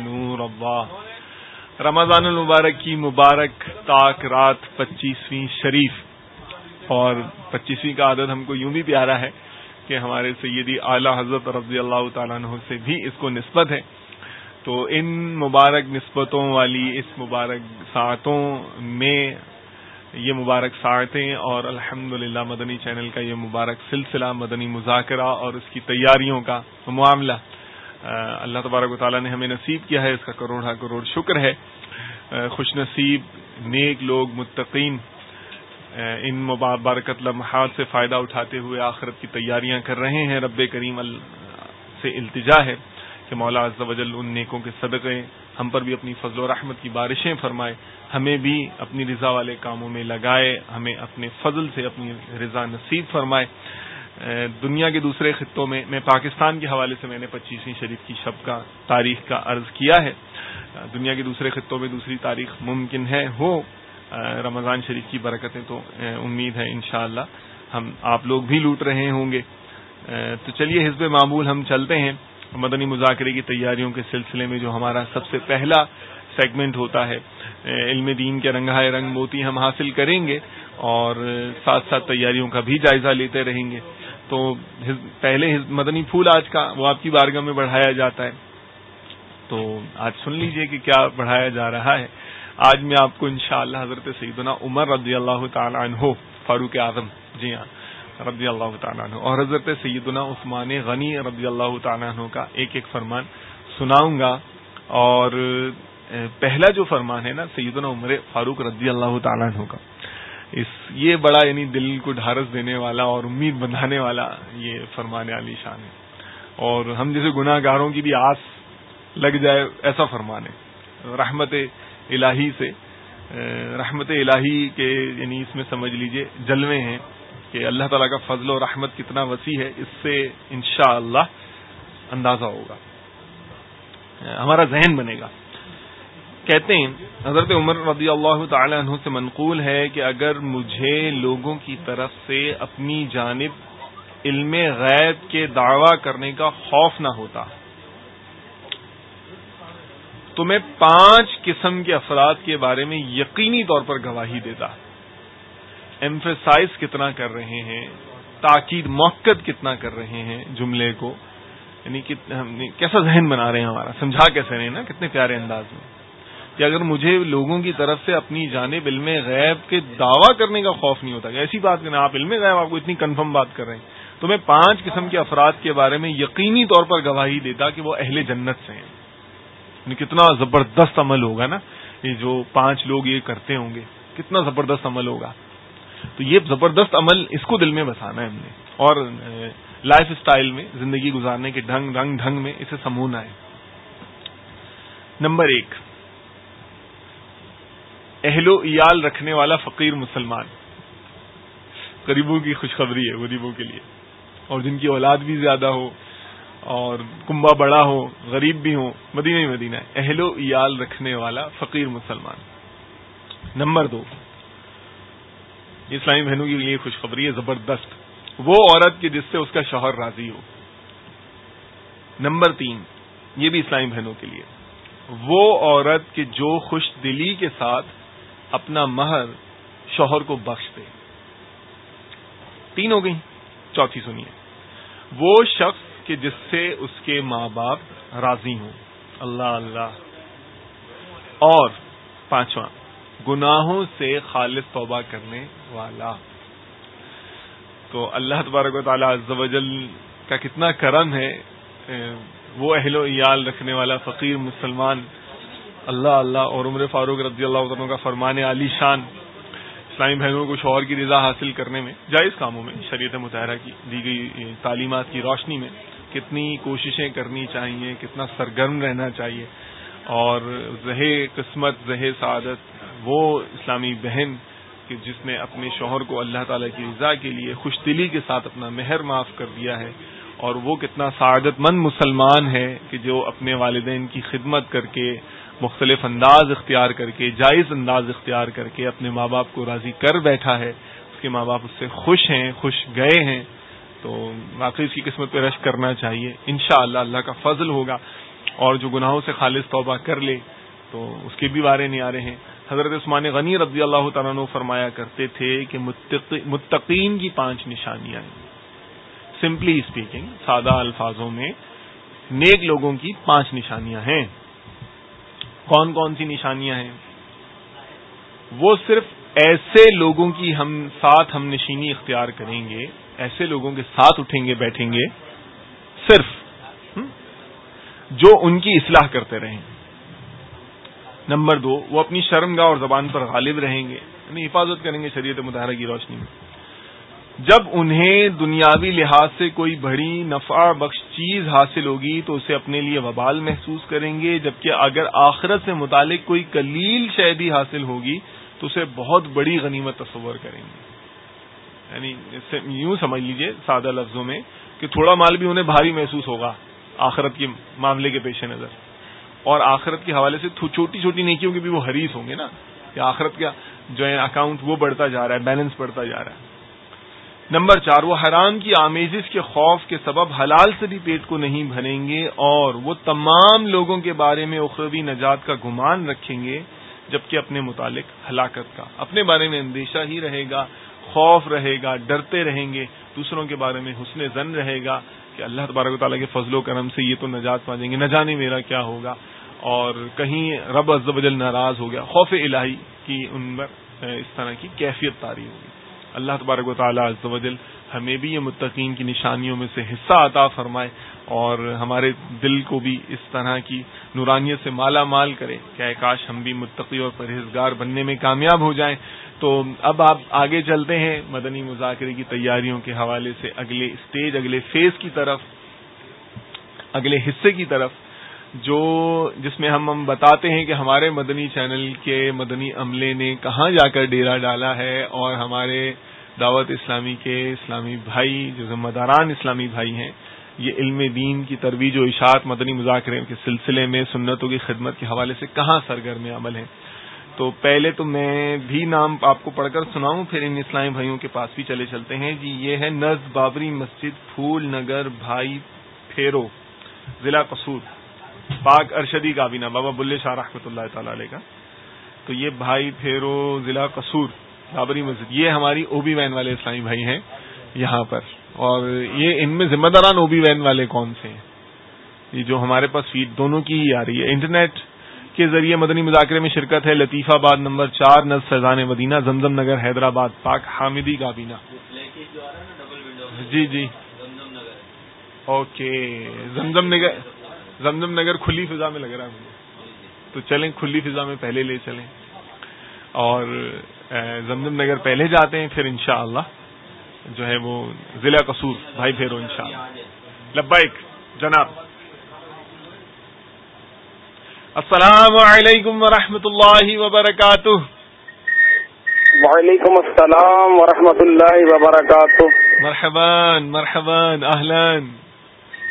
نور اللہ رمضان المبارک کی مبارک تاک رات پچیسویں شریف۔ اور پچیسویں کا عدد ہم کو یوں بھی پیارا ہے کہ ہمارے سیدی اعلی حضرت رضی اللہ تعالیٰ عنہ سے بھی اس کو نسبت ہے۔ تو ان مبارک نسبتوں والی اس مبارک ساعتوں میں یہ مبارک ساعتیں اور الحمد مدنی چینل کا یہ مبارک سلسلہ، مدنی مذاکرہ اور اس کی تیاریوں کا معاملہ اللہ تبارک و تعالیٰ نے ہمیں نصیب کیا ہے، اس کا کروڑا کروڑ شکر ہے۔ خوش نصیب، نیک لوگ، متقین ان مبارکت لمحات سے فائدہ اٹھاتے ہوئے آخرت کی تیاریاں کر رہے ہیں۔ رب کریم سے التجا ہے کہ مولا عز و جل ان نیکوں کے صدقے ہم پر بھی اپنی فضل و رحمت کی بارشیں فرمائے، ہمیں بھی اپنی رضا والے کاموں میں لگائے، ہمیں اپنے فضل سے اپنی رضا نصیب فرمائے۔ دنیا کے دوسرے خطوں میں میں پاکستان کے حوالے سے میں نے پچیسویں شریف کی شب کا تاریخ کا عرض کیا ہے۔ دنیا کے دوسرے خطوں میں دوسری تاریخ ممکن ہے، ہو۔ رمضان شریف کی برکتیں تو امید ہے انشاءاللہ ہم آپ لوگ بھی لوٹ رہے ہوں گے۔ تو چلیے، حزب معمول ہم چلتے ہیں۔ مدنی مذاکرے کی تیاریوں کے سلسلے میں جو ہمارا سب سے پہلا سیگمنٹ ہوتا ہے علم دین کے رنگائے رنگ موتی ہم حاصل کریں گے اور ساتھ ساتھ تیاریوں کا بھی جائزہ لیتے رہیں گے۔ تو پہلے مدنی پھول آج کا وہ آپ کی بارگاہ میں بڑھایا جاتا ہے۔ تو آج سن لیجیے کہ کیا بڑھایا جا رہا ہے۔ آج میں آپ کو انشاءاللہ حضرت سیدنا عمر رضی اللہ تعالیٰ عنہ، فاروق اعظم جی ہاں۔ رضی اللہ تعالیٰ عنہ۔ اور حضرت سیدنا عثمان غنی رضی اللہ تعالیٰ عنہ کا ایک ایک فرمان سناؤں گا۔ اور پہلا جو فرمان ہے نا، سیدنا عمر فاروق رضی اللہ تعالیٰ عنہ کا۔ اس، یہ بڑا یعنی دل کو ڈھارس دینے والا اور امید بندھانے والا یہ فرمان علی شان ہے۔ اور ہم جیسے گناہ گاروں کی بھی آس لگ جائے، ایسا فرمان ہے۔ رحمت الہی سے رحمت الہی کے یعنی اس میں سمجھ لیجیے، جلوے ہیں۔ کہ اللہ تعالیٰ کا فضل و رحمت کتنا وسیع ہے، اس سے انشاءاللہ اللہ اندازہ ہوگا۔ ہمارا ذہن بنے گا۔ کہتے ہیں، حضرت عمر رضی اللہ تعالی عنہ سے منقول ہے کہ اگر مجھے لوگوں کی طرف سے اپنی جانب علم غیب کے دعوی کرنے کا خوف نہ ہوتا، تو میں پانچ قسم کے افراد کے بارے میں یقینی طور پر گواہی دیتا۔ ایمفیسائز کتنا کر رہے ہیں، تاکید موقع کتنا کر رہے ہیں جملے کو۔ یعنی کیسا ذہن بنا رہے ہیں ہمارا، سمجھا کیسے رہے ہیں نا؟ کتنے پیارے انداز میں۔ کہ اگر مجھے لوگوں کی طرف سے اپنی جانب علم غیب کے دعویٰ کرنے کا خوف نہیں ہوتا کہ ایسی بات کریں آپ علم غیب، آپ کو اتنی کنفرم بات کر رہے ہیں۔ تو میں پانچ قسم کے افراد کے بارے میں یقینی طور پر گواہی دیتا کہ وہ اہل جنت سے ہیں۔ یعنی کتنا زبردست عمل ہوگا نا، یہ جو پانچ لوگ یہ کرتے ہوں گے، کتنا زبردست عمل ہوگا۔ تو یہ زبردست عمل اس کو دل میں بسانا ہے ہم نے۔ اور لائف اسٹائل میں، زندگی گزارنے کے ڈھنگ، رنگ ڈھنگ میں اسے سمونا ہے۔ نمبر ایک، اہل و ایال رکھنے والا فقیر مسلمان۔ غریبوں کی خوشخبری ہے، غریبوں کے لیے۔ اور جن کی اولاد بھی زیادہ ہو، اور کنبا بڑا ہو، غریب بھی ہو مدینہ ہی مدینہ اہل و ایال رکھنے والا فقیر مسلمان۔ نمبر دو اسلامی بہنوں کے لیے خوشخبری ہے، زبردست۔ وہ عورت کی جس سے اس کا شوہر راضی ہو۔ نمبر تین، یہ بھی اسلامی بہنوں کے لیے۔ وہ عورت کی جو خوش دلی کے ساتھ اپنا مہر شوہر کو بخش دے۔ تین ہو گئی چوتھی سنیے۔ وہ شخص کہ جس سے اس کے ماں باپ راضی ہوں۔ اللہ اللہ۔ اور پانچواں۔ گناہوں سے خالص توبہ کرنے والا۔ تو اللہ تبارک و تعالیٰ جل کا کتنا کرم ہے وہ اہل و ایال رکھنے والا فقیر مسلمان۔ اللہ اللہ، اور عمر فاروق رضی اللہ عنہ کا فرمان علی شان۔ اسلامی بہنوں کو شوہر کی رضا حاصل کرنے میں، جائز کاموں میں، شریعت مطالعہ کی، دی گئی تعلیمات کی روشنی میں۔ کتنی کوششیں کرنی چاہیے، کتنا سرگرم رہنا چاہیے۔ اور زہ قسمت زہ سعادت، وہ اسلامی بہن کہ جس نے اپنے شوہر کو اللہ تعالی کی رضا کے لیے خوش دلی کے ساتھ اپنا مہر معاف کر دیا ہے اور وہ کتنا سعادت مند مسلمان ہے کہ جو اپنے والدین کی خدمت کر کے، مختلف انداز اختیار کر کے، جائز انداز اختیار کر کے اپنے ماں باپ کو راضی کر بیٹھا ہے، اس کے ماں باپ اس سے خوش ہیں، خوش گئے ہیں۔ تو واقعی اس کی قسمت پہ رش کرنا چاہیے۔ انشاءاللہ اللہ اللہ کا فضل ہوگا۔ اور جو گناہوں سے خالص توبہ کر لے، تو اس کے بھی بارے نہیں آ رہے ہیں۔ حضرت عثمان غنی رضی اللہ تعالیٰ فرمایا کرتے تھے کہ متقین کی پانچ نشانیاں ہیں۔ سمپلی اسپیکنگ سادہ الفاظوں میں نیک لوگوں کی پانچ نشانیاں ہیں۔ کون کون سی نشانیاں ہیں؟ وہ صرف ایسے لوگوں کی ہم ساتھ ہم نشینی اختیار کریں گے، ایسے لوگوں کے ساتھ اٹھیں گے، بیٹھیں گے، صرف جو ان کی اصلاح کرتے رہیں۔ نمبر دو، وہ اپنی شرمگاہ اور زبان پر غالب رہیں گے یعنی حفاظت کریں گے شریعت مظاہرہ کی روشنی میں۔ جب انہیں دنیاوی لحاظ سے کوئی بڑی نفع بخش چیز حاصل ہوگی، تو اسے اپنے لیے وبال محسوس کریں گے، جبکہ اگر آخرت سے متعلق کوئی کلیل شہدی حاصل ہوگی، تو اسے بہت بڑی غنیمت تصور کریں گے۔ یعنی یوں سمجھ لیجیے سادہ لفظوں میں کہ تھوڑا مال بھی انہیں بھاری محسوس ہوگا۔ آخرت کے معاملے کے پیش نظر۔ اور آخرت کے حوالے سے چھوٹی چھوٹی نیکیوں کے بھی وہ حریث ہوں گے نا۔ کہ آخرت کا جو ہے اکاؤنٹ وہ بڑھتا جا رہا ہے بیلنس بڑھتا جا رہا ہے۔ نمبر چار، وہ حرام کی آمیزش کے خوف کے سبب حلال سے بھی پیٹ کو نہیں بھریں گے اور وہ تمام لوگوں کے بارے میں اخروی نجات کا گمان رکھیں گے، جبکہ اپنے متعلق ہلاکت کا۔ اپنے بارے میں اندیشہ ہی رہے گا، خوف رہے گا، ڈرتے رہیں گے، دوسروں کے بارے میں حسن زن رہے گا۔ کہ اللہ تبارک و تعالیٰ کے فضل و کرم سے یہ تو نجات پا جائیں گے۔ نہ جانے میرا کیا ہوگا۔ اور کہیں رب ازل ناراض ہو گیا۔ خوف الہی کی ان پر اس طرح کی کیفیت تاری ہوگی۔ اللہ تبارک و تعالیٰ عزوجل ہمیں بھی یہ متقین کی نشانیوں میں سے حصہ عطا فرمائے اور ہمارے دل کو بھی اس طرح کی نورانیت سے مالا مال کرے کہ کاش ہم بھی متقی اور پرہیزگار بننے میں کامیاب ہو جائیں۔ تو اب آپ آگے چلتے ہیں مدنی مذاکرے کی تیاریوں کے حوالے سے اگلے اسٹیج، اگلے فیز کی طرف، اگلے حصے کی طرف۔ جو جس میں ہم ہم بتاتے ہیں کہ ہمارے مدنی چینل کے مدنی عملے نے کہاں جا کر ڈیرا ڈالا ہے اور ہمارے دعوت اسلامی کے اسلامی بھائی جو ذمہ داران اسلامی بھائی ہیں، یہ علم دین کی ترویج و اشاعت مدنی مذاکرے کے سلسلے میں سنتوں کی خدمت کے حوالے سے کہاں سرگرم عمل ہیں۔ تو پہلے تو میں بھی نام آپ کو پڑھ کر سناؤں، پھر ان اسلامی بھائیوں کے پاس بھی چلے چلتے ہیں۔ جی یہ ہے نز بابری مسجد، پھول نگر، بھائی پھیرو، ضلع قصور۔ پاک ارشدی کابینہ بابا بلے شاہ رحمۃ اللہ تعالی علیہ کا۔ تو یہ بھائی پھیرو ضلع قصور، بابری مسجد، یہ ہماری او بی وین والے اسلامی بھائی ہیں یہاں پر۔ اور یہ ان میں ذمہ داران او بی وین والے کون سے ہیں؟ یہ جو ہمارے پاس فیڈ دونوں کی ہی آ رہی ہے۔ انٹرنیٹ کے ذریعے مدنی مذاکرے میں شرکت ہے، لطیفہ آباد نمبر چار، نز فیضان مدینہ، زمزم نگر، حیدرآباد پاک، حامدی کابینہ جی جی۔ اوکے، زمزم نگر۔ زمزم نگر کھلی فضا میں لگ رہا ہے مجھے۔ تو چلیں کھلی فضا میں پہلے لے چلیں۔ اور زمزم نگر پہلے جاتے ہیں پھر انشاءاللہ جو ہے وہ ضلع قصور بھائی پھیرو انشاءاللہ۔ لبائک جناب۔ السلام علیکم ورحمۃ اللہ وبرکاتہ۔ وعلیکم السلام ورحمۃ اللہ وبرکاتہ۔ مرحبان مرحبان اہلان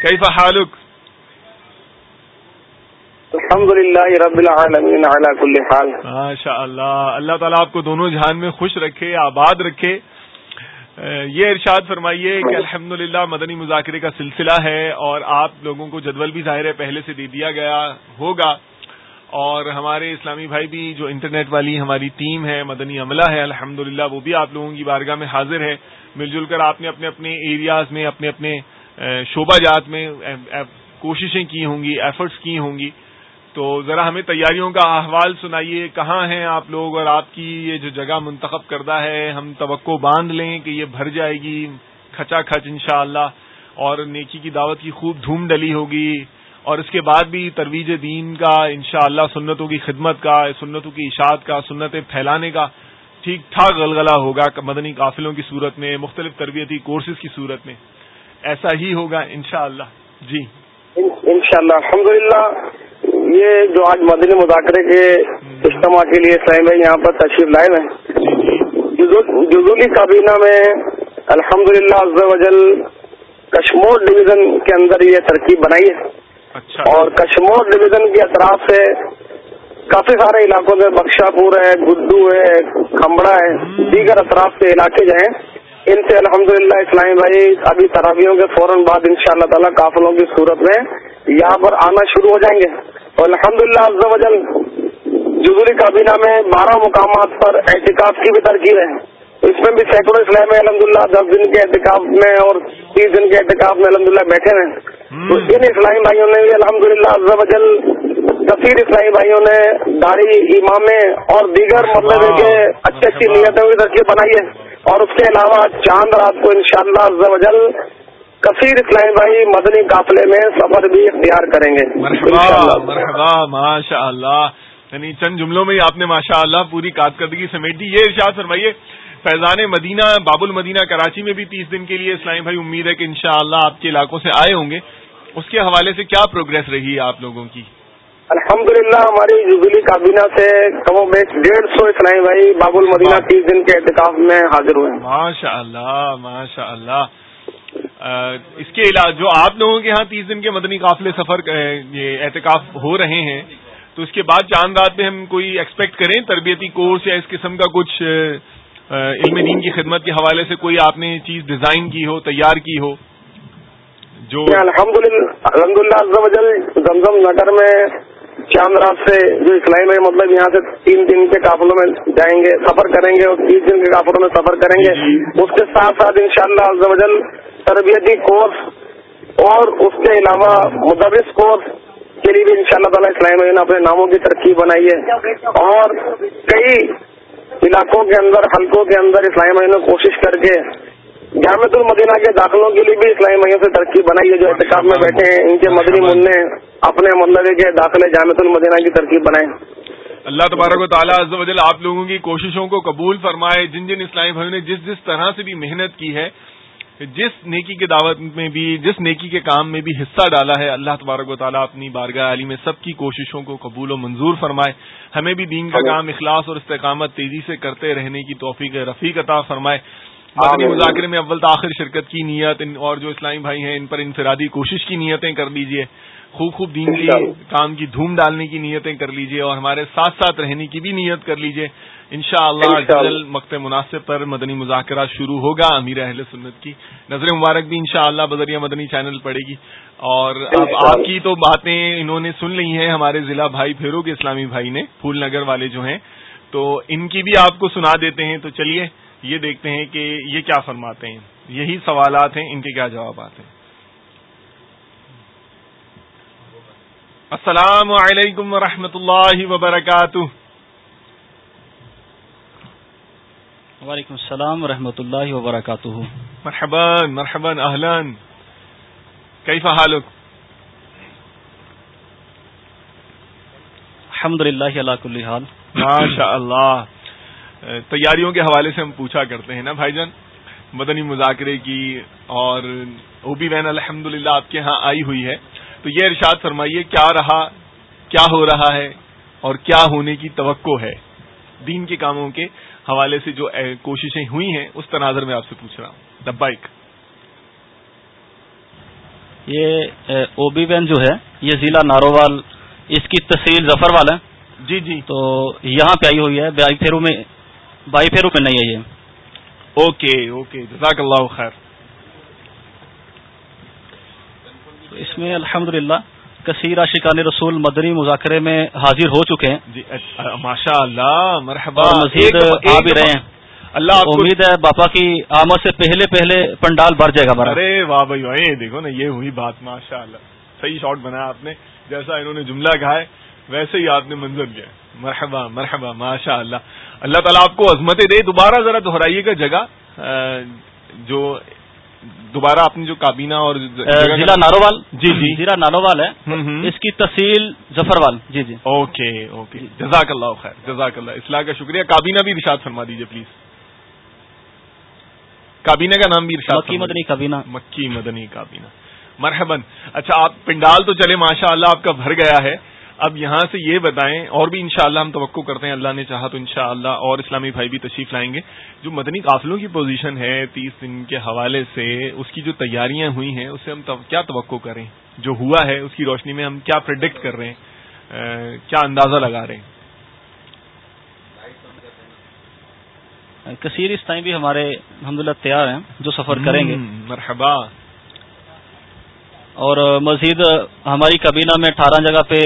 کیف حالک؟ الحمد للہ رب العالمین کل حال۔ ماشاء اللہ اللہ تعالیٰ آپ کو دونوں جہان میں خوش رکھے، آباد رکھے۔ یہ ارشاد فرمائیے کہ الحمد مدنی مذاکرے کا سلسلہ ہے اور آپ لوگوں کو جدول بھی ظاہر ہے، پہلے سے دے دیا گیا ہوگا۔ اور ہمارے اسلامی بھائی بھی جو انٹرنیٹ والی ہماری ٹیم ہے، مدنی عملہ ہے الحمد وہ بھی آپ لوگوں کی بارگاہ میں حاضر ہے۔ مل جل کر آپ نے اپنے اپنے ایریاز میں، اپنے اپنے شعبہ جات میں کوششیں کی ہوں گی ایفرٹس کی ہوں گی۔ تو ذرا ہمیں تیاریوں کا احوال سنائیے، کہاں ہیں آپ لوگ اور آپ کی یہ جو جگہ منتخب کردہ ہے، ہم توقع باندھ لیں کہ یہ بھر جائے گی، کھچا کھچ انشاءاللہ، اور نیکی کی دعوت کی خوب دھوم ڈلی ہوگی۔ اور اس کے بعد بھی ترویج دین کا، انشاءاللہ سنتوں کی خدمت کا، سنتوں کی اشاعت کا، سنتیں پھیلانے کا ٹھیک ٹھاک غلغلہ ہوگا مدنی قافلوں کی صورت میں، مختلف تربیتی کورسز کی صورت میں۔ ایسا ہی ہوگا انشاءاللہ۔ جی۔ ان شاء اللہ یہ جو آج مدنی مذاکرے کے اجتماع کے لیے بھائی یہاں پر تشریف لائے ہیں۔ جزولی کابینہ میں الحمد للہ وجل کشمور ڈویژن کے اندر یہ ترکیب بنائی ہے۔ اچھا۔ اور کشمور ڈویژن کے اطراف سے کافی سارے علاقوں میں بخشا پور ہے گڈو ہے کھمبڑا ہے دیگر اطراف کے علاقے جو ہیں ان سے الحمدللہ للہ اسلامی بھائی ابھی تراویوں کے فوراً بعد ان شاء اللہ تعالیٰ قافلوں کی صورت میں یہاں پر آنا شروع ہو جائیں گے۔ اور الحمد للہ وجل جزوری کابینہ میں بارہ مقامات پر احتکاب کی بھی ترکیب ہے۔ اس میں بھی سینکڑوں اسلام الحمد للہ دس دن کے احتکاب میں اور تیس دن کے احتکاب میں الحمد للہ بیٹھے ہیں۔ تو ان اسلامی بھائیوں نے بھی الحمد للہ وجل کثیر اسلامی بھائیوں نے داڑھی امامے اور دیگر مطلب کے اچھی اچھی نیتوں کی ترکیب بنائی ہے۔ اور اس کے علاوہ چاند رات کو انشاءاللہ شاء اللہ کثیر اسلامی بھائی مدنی قافلے میں سفر بھی اختیار کریں گے۔ مرحبا ماشاء اللہ یعنی چند جملوں میں آپ نے ماشاء اللہ پوری کارکردگی سمیٹی یہ ارشاد فرمائیے فیضان مدینہ باب المدینہ کراچی میں بھی تیس دن کے لیے اسلامی بھائی امید ہے کہ انشاءاللہ شاء آپ کے علاقوں سے آئے ہوں گے۔ اس کے حوالے سے کیا پروگرس رہی ہے آپ لوگوں کی؟ الحمد للہ ہماری جزولی کابینہ سے کم و بیش ڈیڑھ سو اسلائی بھائی باب المدینہ تیس دن کے احتکاب میں حاضر ہوئے ماشاء اللہ ماشاء اللہ اس کے علاوہ جو آپ لوگوں کے یہاں تیس دن کے مدنی قافلے سفر یہ احتکاف ہو رہے ہیں تو اس کے بعد چاند رات میں ہم کوئی ایکسپیکٹ کریں تربیتی کورس یا اس قسم کا کچھ علم دین کی خدمت کے حوالے سے کوئی آپ نے چیز ڈیزائن کی ہو تیار کی ہو جو الحمد للہ الحمد للہ زمزم نگر میں چاند رات سے جو اسلائی میں مطلب یہاں سے تین دن کے قافلوں میں جائیں گے سفر کریں گے اور تیس دن کے قافلوں میں سفر کریں گے جی۔ اس کے ساتھ ساتھ ان شاء اللہ تربیتی کورس اور اس کے علاوہ مدرس کورس کے لیے بھی ان شاء اللہ تعالیٰ اسلائی میں نے اپنے ناموں کی ترقی بنائی ہے اور کئی علاقوں کے اندر حلقوں کے اندر اسلائی میں نے کوشش کر کے جامع المدینہ کے داخلوں کے لیے بھی اسلامی میوں سے ترقی بنائی ہے جو احتکاب میں بیٹھے ہیں ان کے مدنی منع اپنے مطلب کے داخلے جامع المدینہ کی ترکیب بنائے اللہ تبارک و تعالیٰ وجل آپ لوگوں کی کوششوں کو قبول فرمائے جن جن اسلامی بھائیوں نے جس جس طرح سے بھی محنت کی ہے جس نیکی کے دعوت میں بھی جس نیکی کے کام میں بھی حصہ ڈالا ہے اللہ تبارک و تعالیٰ اپنی بارگاہ علی میں سب کی کوششوں کو قبول و منظور فرمائے۔ ہمیں بھی دین کا کام اخلاص اور استقامت تیزی سے کرتے رہنے کی توفیق رفیق عطا فرمائے۔ مدنی مذاکرے میں اول تاخیر شرکت کی نیت اور جو اسلامی بھائی ہیں ان پر انفرادی کوشش کی نیتیں کر لیجیے۔ خوب خوب دین کی کام کی دھوم ڈالنے کی نیتیں کر لیجیے اور ہمارے ساتھ ساتھ رہنے کی بھی نیت کر لیجیے۔ ان شاء اللہ مقت مناسب پر مدنی مذاکرات شروع ہوگا امیر اہل سنت کی۔ نظر مبارک بھی ان شاء اللہ بدریہ مدنی چینل پڑے گی۔ اور اب آپ کی تو باتیں انہوں نے سن لی ہیں ہمارے ضلع بھائی پھیرو کے اسلامی بھائی نے پھول نگر والے جو ہیں۔ تو ان کی بھی آپ کو سنا دیتے ہیں۔ تو چلیے یہ دیکھتے ہیں کہ یہ کیا فرماتے ہیں؟ یہی سوالات ہیں ان کے کیا جوابات ہیں؟ السلام علیکم ورحمۃ اللہ وبرکاتہ۔ وعلیکم السلام ورحمۃ اللہ وبرکاتہ۔ مرحبا مرحبا اہلان۔ کئی حالک؟ الحمد للہ اللہ کل حال۔ ماشاء اللہ تیاریوں کے حوالے سے ہم پوچھا کرتے ہیں نا بھائی جان؟ مدنی مذاکرے کی اور او بی وین الحمد للہ آپ کے ہاں آئی ہوئی ہے۔ تو یہ ارشاد فرمائیے کیا رہا کیا ہو رہا ہے اور کیا ہونے کی توقع ہے؟ دین کے کاموں کے حوالے سے جو کوششیں ہوئی ہیں اس تناظر میں آپ سے پوچھ رہا ہوں۔ دبائک یہ او بی وین جو ہے یہ ضلع نارووال اس کی تحصیل ظفر والا ہے۔ جی جی۔ تو یہاں پہ آئی ہوئی ہے پھیرو میں بائی پھیرو میں نہیں ہے یہ۔ اوکے اوکے جزاک اللہ خیر اس میں الحمد للہ کثیر عاشقان رسول مدنی مذاکرے میں حاضر ہو چکے ہیں۔ جی ماشاء اللہ مرحبا۔ مزید آ بھی رہے ہیں۔ اللہ امید ہے باپا کی آمد سے پہلے پہلے پنڈال بھر جائے گا ارے واہ بھائی بھائی دیکھو نا یہ ہوئی بات ماشاء اللہ صحیح شاٹ بنایا آپ نے جیسا انہوں نے جملہ کہا ہے۔ ویسے ہی آپ نے منظر لیا مرحبا مرحبا ماشاء اللہ اللہ تعالیٰ آپ کو عظمتیں دے۔ دوبارہ ذرا دہرائیے گا جگہ جو دوبارہ اپنی جو کابینہ اور ضلع نارووال جی جی۔ ضلع نارووال ہے۔ اس کی تحصیل ظفروال جی جی۔ Okay okay. جزاک اللہ خیر جزاک اللہ۔ اصلاح کا شکریہ۔ کابینہ بھی ارشاد فرما دیجیے پلیز۔ کابینہ کا نام بھی ارشاد مکی مدنی کابینہ۔ مکی مدنی کابینہ۔ مرحبن اچھا آپ پنڈال تو چلے ماشاء اللہ آپ کا بھر گیا ہے۔ اب یہاں سے یہ بتائیں اور بھی انشاءاللہ ہم توقع کرتے ہیں اللہ نے چاہا تو انشاءاللہ اور اسلامی بھائی بھی تشریف لائیں گے۔ جو مدنی قافلوں کی پوزیشن ہے تیس دن کے حوالے سے اس کی جو تیاریاں ہوئی ہیں اس سے ہم کیا توقع کریں؟ جو ہوا ہے اس کی روشنی میں ہم کیا پرڈکٹ کر رہے ہیں؟ کیا اندازہ لگا رہے ہیں؟ کثیر اس ٹائم بھی ہمارے الحمد تیار ہیں جو سفر کریں گے۔ مرحبا۔ اور مزید ہماری کابینہ میں اٹھارہ جگہ پہ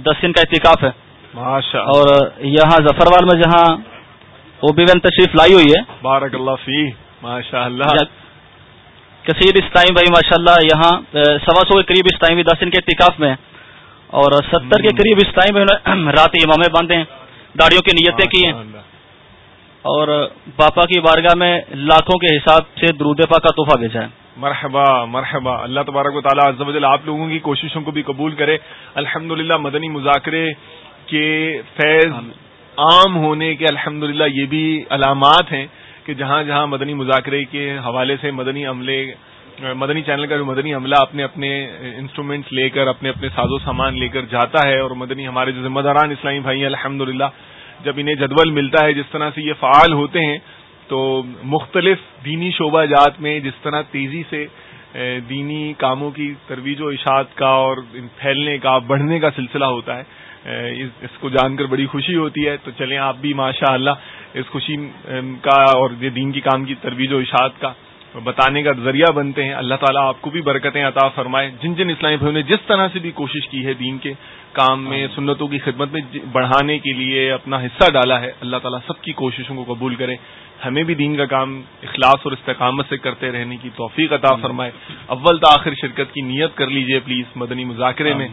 دس دن کا احتکاف ہے۔ ماشاء اور یہاں ظفروال میں جہاں او بی وین تشریف لائی ہوئی ہے۔ بارک اللہ فی ماشاء اللہ۔ کثیر اس ٹائم بھائی ماشاء اللہ یہاں سوا سو کے قریب اس ٹائم بھی دس دن کے احتکاف میں اور ستر کے قریب اس ٹائم رات امامے باندھے ہیں۔ داڑیوں کی نیتیں کی ہیں۔ اور باپا کی بارگاہ میں لاکھوں کے حساب سے درود پا کا تحفہ بھیجا ہے۔ مرحبا مرحبا۔ اللہ تبارک و تعالیٰ عز و جل آپ لوگوں کی کوششوں کو بھی قبول کرے۔ الحمد مدنی مذاکرے کے فیض عام ہونے کے الحمد یہ بھی علامات ہیں کہ جہاں جہاں مدنی مذاکرے کے حوالے سے مدنی عملے مدنی چینل کا جو مدنی عملہ اپنے اپنے انسٹرومینٹس لے کر اپنے اپنے ساز و سامان لے کر جاتا ہے اور مدنی ہمارے جو ذمہ داران اسلامی بھائی ہیں الحمد جب انہیں جدول ملتا ہے جس طرح سے یہ فعال ہوتے ہیں تو مختلف دینی شعبہ جات میں جس طرح تیزی سے دینی کاموں کی ترویج و اشاعت کا اور پھیلنے کا، بڑھنے کا سلسلہ ہوتا ہے اس کو جان کر بڑی خوشی ہوتی ہے۔ تو چلیں آپ بھی ماشاء اللہ اس خوشی کا اور یہ دین کی کام کی ترویج و اشاعت کا بتانے کا ذریعہ بنتے ہیں۔ اللہ تعالیٰ آپ کو بھی برکتیں عطا فرمائے۔ جن جن اسلامی بھائیوں نے جس طرح سے بھی کوشش کی ہے دین کے کام میں سنتوں کی خدمت میں بڑھانے کے لیے اپنا حصہ ڈالا ہے۔ اللہ تعالیٰ سب کی کوششوں کو قبول کرے۔ ہمیں بھی دین کا کام اخلاص اور استقامت سے کرتے رہنے کی توفیق عطا فرمائے۔ اول تاخیر شرکت کی نیت کر لیجیے پلیز مدنی مذاکرے میں۔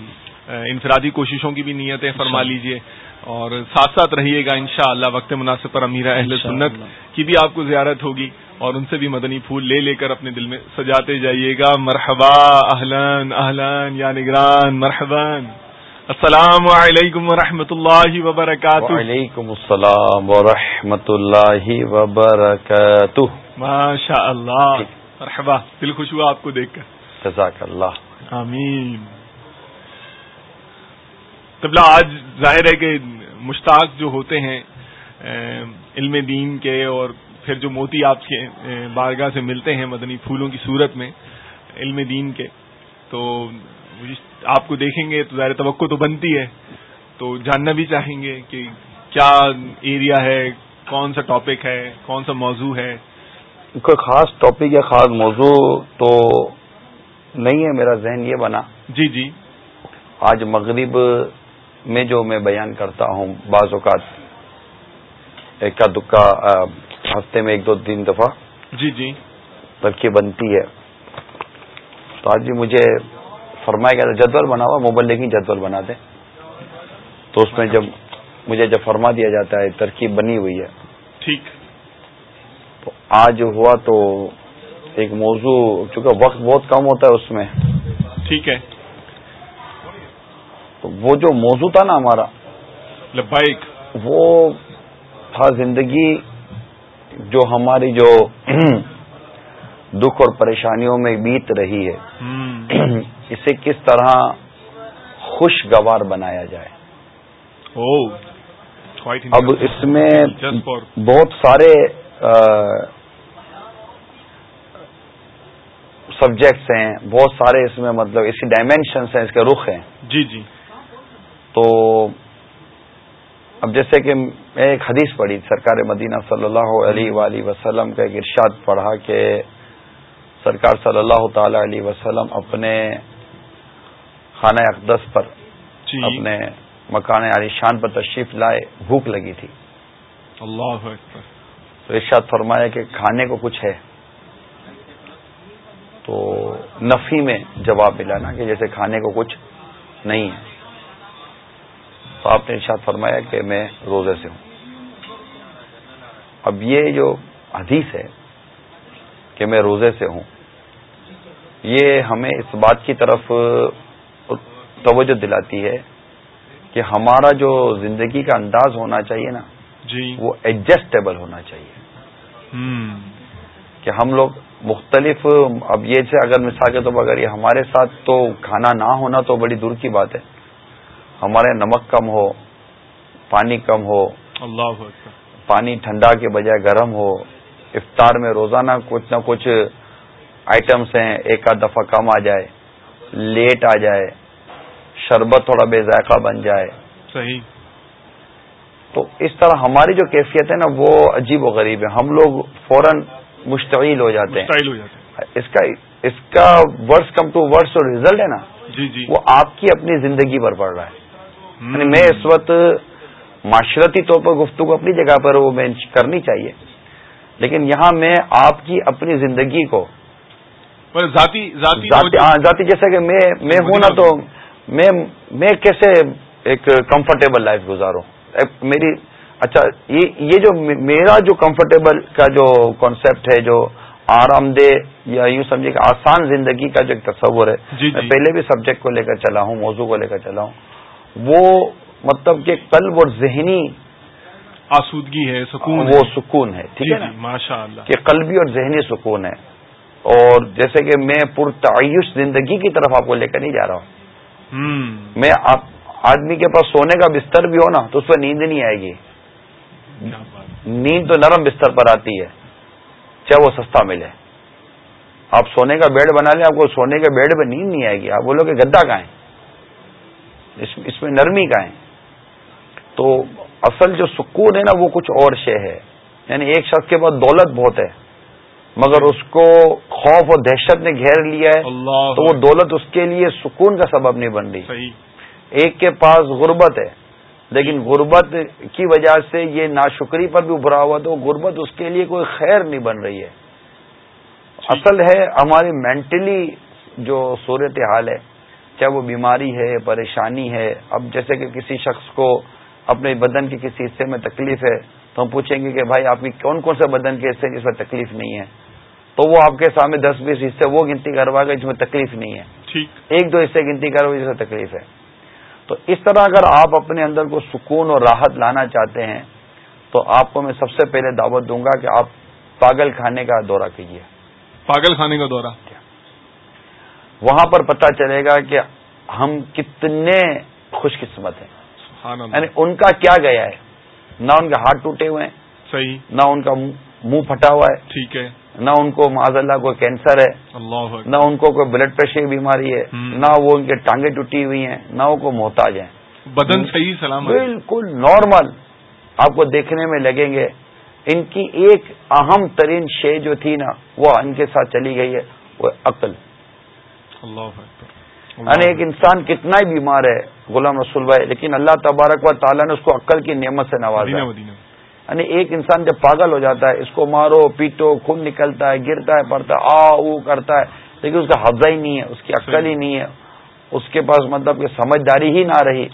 انفرادی کوششوں کی بھی نیتیں فرما لیجیے۔ اور ساتھ ساتھ رہیے گا انشاءاللہ وقت مناسب پر امیرہ اہل سنت کی بھی آپ کو زیارت ہوگی۔ اور ان سے بھی مدنی پھول لے لے کر اپنے دل میں سجاتے جائیے گا۔ مرحبا اہلن اہلن یا نگران مرحبان السلام علیکم ورحمۃ اللہ وبرکاتہ. وعلیکم السلام ورحمۃ اللہ وبرکاتہ. ماشاء اللہ. مرحبا. دل خوش ہوا آپ کو دیکھ کر. جزاک اللہ. آمین. قبلہ آج ظاہر ہے کہ مشتاق جو ہوتے ہیں علم دین کے اور پھر جو موتی آپ کے بارگاہ سے ملتے ہیں مدنی پھولوں کی صورت میں علم دین کے تو آپ کو دیکھیں گے تو ظاہر توقع تو بنتی ہے۔ تو جاننا بھی چاہیں گے کہ کیا ایریا ہے کون سا ٹاپک ہے کون سا موضوع ہے۔ کوئی خاص ٹاپک یا خاص موضوع تو نہیں ہے میرا ذہن یہ بنا۔ جی جی۔ آج مغرب میں جو میں بیان کرتا ہوں بعض اوقات ایک کا دکا ہفتے میں ایک دو تین دفعہ جی جی۔ ترقی بنتی ہے۔ تو آج بھی مجھے فرمایا گیا تھا جدول بنا ہوا موبائل لیکن جدول بنا دیں۔ تو اس میں جب مجھے جب فرما دیا جاتا ہے ترکیب بنی ہوئی ہے۔ ٹھیک۔ تو آج ہوا تو ایک موضوع چونکہ وقت بہت کم ہوتا ہے اس میں۔ ٹھیک ہے۔ تو وہ جو موضوع تھا نا ہمارا لبائک وہ تھا زندگی جو ہماری جو دکھ اور پریشانیوں میں بیت رہی ہے۔ اسے کس طرح خوشگوار بنایا جائے۔ اب اس میں بہت سارے سبجیکٹس ہیں بہت سارے اس میں مطلب اسی ڈائمینشنس ہیں اس کے رخ ہیں۔ جی جی۔ تو اب جیسے کہ میں ایک حدیث پڑھی سرکار مدینہ صلی اللہ علیہ وآلہ وسلم کا ایک ارشاد پڑھا کہ سرکار صلی اللہ تعالی علیہ وسلم اپنے خانہ اقدس پر جی. اپنے مکان علی شان پر تشریف لائے بھوک لگی تھی۔ اللہ تو ارشاد فرمایا کہ کھانے کو کچھ ہے۔ تو نفی میں جواب ملا نا کہ جیسے کھانے کو کچھ نہیں ہے۔ تو آپ نے ارشاد فرمایا کہ میں روزے سے ہوں۔ اب یہ جو حدیث ہے کہ میں روزے سے ہوں یہ ہمیں اس بات کی طرف توجہ دلاتی ہے کہ ہمارا جو زندگی کا انداز ہونا چاہیے نا جی۔ وہ ایڈجسٹیبل ہونا چاہیے۔ کہ ہم لوگ مختلف اب یہ سے اگر مثال کے طور پر اگر یہ ہمارے ساتھ تو کھانا نہ ہونا تو بڑی دور کی بات ہے۔ ہمارے نمک کم ہو پانی کم ہو اللہ پانی ٹھنڈا کے بجائے گرم ہو افطار میں روزانہ کچھ نہ کچھ آئٹمس ہیں ایک آدھ دفعہ کم آ جائے لیٹ آ جائے۔ شربت تھوڑا بے ذائقہ بن جائے۔ صحیح۔ تو اس طرح ہماری جو کیفیت ہے نا وہ عجیب و غریب ہے ہم لوگ فوراً مشتعل ہو جاتے ہیں۔ اس کا اس کا ورس کم ٹو ورس جو ریزلٹ ہے نا جی جی۔ وہ آپ کی اپنی زندگی پر پڑ رہا ہے۔ یعنی میں اس وقت معاشرتی طور پر گفتگو اپنی جگہ پر وہ میں کرنی چاہیے۔ لیکن یہاں میں آپ کی اپنی زندگی کو ذاتی ذاتی ذاتی ہاں، جیسا کہ میں میں ہوں نا تو میں میں کیسے ایک کمفرٹیبل لائف گزاروں؟ میری اچھا یہ جو میرا جو کمفرٹیبل کا جو کانسیپٹ ہے جو آرام دہ یا یوں سمجھے کہ آسان زندگی کا جو ایک تصور ہے جی جی۔ پہلے بھی سبجیکٹ کو لے کر چلا ہوں موضوع کو لے کر چلا ہوں وہ مطلب کہ قلب اور ذہنی آسودگی ہے سکون وہ سکون ہے ٹھیک ہے جی، جی، ماشاء اللہ کہ قلبی اور ذہنی سکون ہے۔ اور جیسے کہ میں پرتعیش زندگی کی طرف آپ کو لے کر نہیں جا رہا ہوں۔ میں آدمی کے پاس سونے کا بستر بھی ہو نا تو اس پہ نیند نہیں آئے گی۔ نیند تو نرم بستر پر آتی ہے چاہے وہ سستا ملے۔ آپ سونے کا بیڈ بنا لیں آپ کو سونے کے بیڈ پہ نیند نہیں آئے گی۔ آپ بولو کہ گدا کا ہے اس میں نرمی کا ہے تو اصل جو سکون ہے نا وہ کچھ اور شے ہے۔ یعنی ایک شخص کے پاس دولت بہت ہے۔ مگر اس کو خوف اور دہشت نے گھیر لیا ہے تو وہ دولت اس کے لیے سکون کا سبب نہیں بن رہی۔ ایک کے پاس غربت ہے لیکن غربت کی وجہ سے یہ ناشکری پر بھی ابھرا ہوا تو غربت اس کے لیے کوئی خیر نہیں بن رہی ہے۔ اصل ہے ہماری مینٹلی جو صورت حال ہے چاہے وہ بیماری ہے پریشانی ہے اب جیسے کہ کسی شخص کو اپنے بدن کے کسی حصے میں تکلیف ہے تو ہم پوچھیں گے کہ بھائی آپ کی کون کون سے بدن کے حصے جس میں تکلیف نہیں ہے؟ تو وہ آپ کے سامنے دس بیس حصے وہ گنتی کروا گئے جس میں تکلیف نہیں ہے۔ ایک دو حصے گنتی کروا جس میں تکلیف ہے۔ تو اس طرح اگر آپ اپنے اندر کو سکون اور راحت لانا چاہتے ہیں تو آپ کو میں سب سے پہلے دعوت دوں گا کہ آپ پاگل کھانے کا دورہ کیجیے۔ پاگل کھانے کا دورہ۔ وہاں پر پتہ چلے گا کہ ہم کتنے خوش قسمت ہیں۔ یعنی ان کا کیا گیا ہے؟ نہ ان کے ہاتھ ٹوٹے ہوئے ہیں۔ صحیح۔ نہ ان کا منہ پھٹا ہوا ہے۔ ٹھیک ہے۔ نہ ان کو معذ اللہ کوئی کینسر ہے نہ ان کو کوئی بلڈ پریشر کی بیماری ہے نہ وہ ان کے ٹانگیں ٹوٹی ہوئی ہیں نہ وہ کو محتاج ہیں۔ بدن صحیح سلام بالکل نارمل آپ کو دیکھنے میں لگیں گے ان کی ایک اہم ترین شے جو تھی نا وہ ان کے ساتھ چلی گئی ہے وہ عقل۔ یعنی ایک انسان کتنا ہی بیمار ہے غلام رسول بھائی لیکن اللہ تبارک و تعالیٰ نے اس کو عقل کی نعمت سے نوازا۔ یعنی ایک انسان جب پاگل ہو جاتا ہے اس کو مارو پیٹو خون نکلتا ہے گرتا ہے پڑتا ہے آ او کرتا ہے لیکن اس کا حفظہ ہی نہیں ہے اس کی عقل ہی نہیں ہے اس کے پاس مطلب کہ سمجھداری ہی نہ رہی۔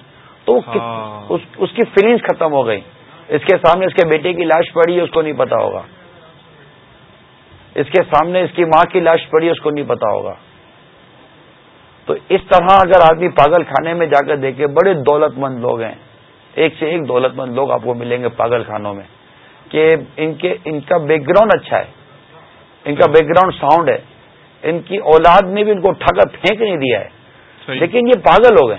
تو ہاں۔ اس کی فیلنگس ختم ہو گئی۔ اس کے سامنے اس کے بیٹے کی لاش پڑی ہے اس کو نہیں پتا ہوگا۔ اس کے سامنے اس کی ماں کی لاش پڑی ہے اس کو نہیں پتا ہوگا۔ تو اس طرح اگر آدمی پاگل کھانے میں جا کر دیکھے بڑے دولت مند لوگ ہیں۔ ایک سے ایک دولت مند لوگ آپ کو ملیں گے پاگل خانوں میں کہ ان کے ان کا بیک گراؤنڈ اچھا ہے ان کا بیک گراؤنڈ ساؤنڈ ہے ان کی اولاد نے بھی ان کو اٹھا کر پھینک نہیں دیا ہے۔ لیکن یہ پاگل ہو گئے۔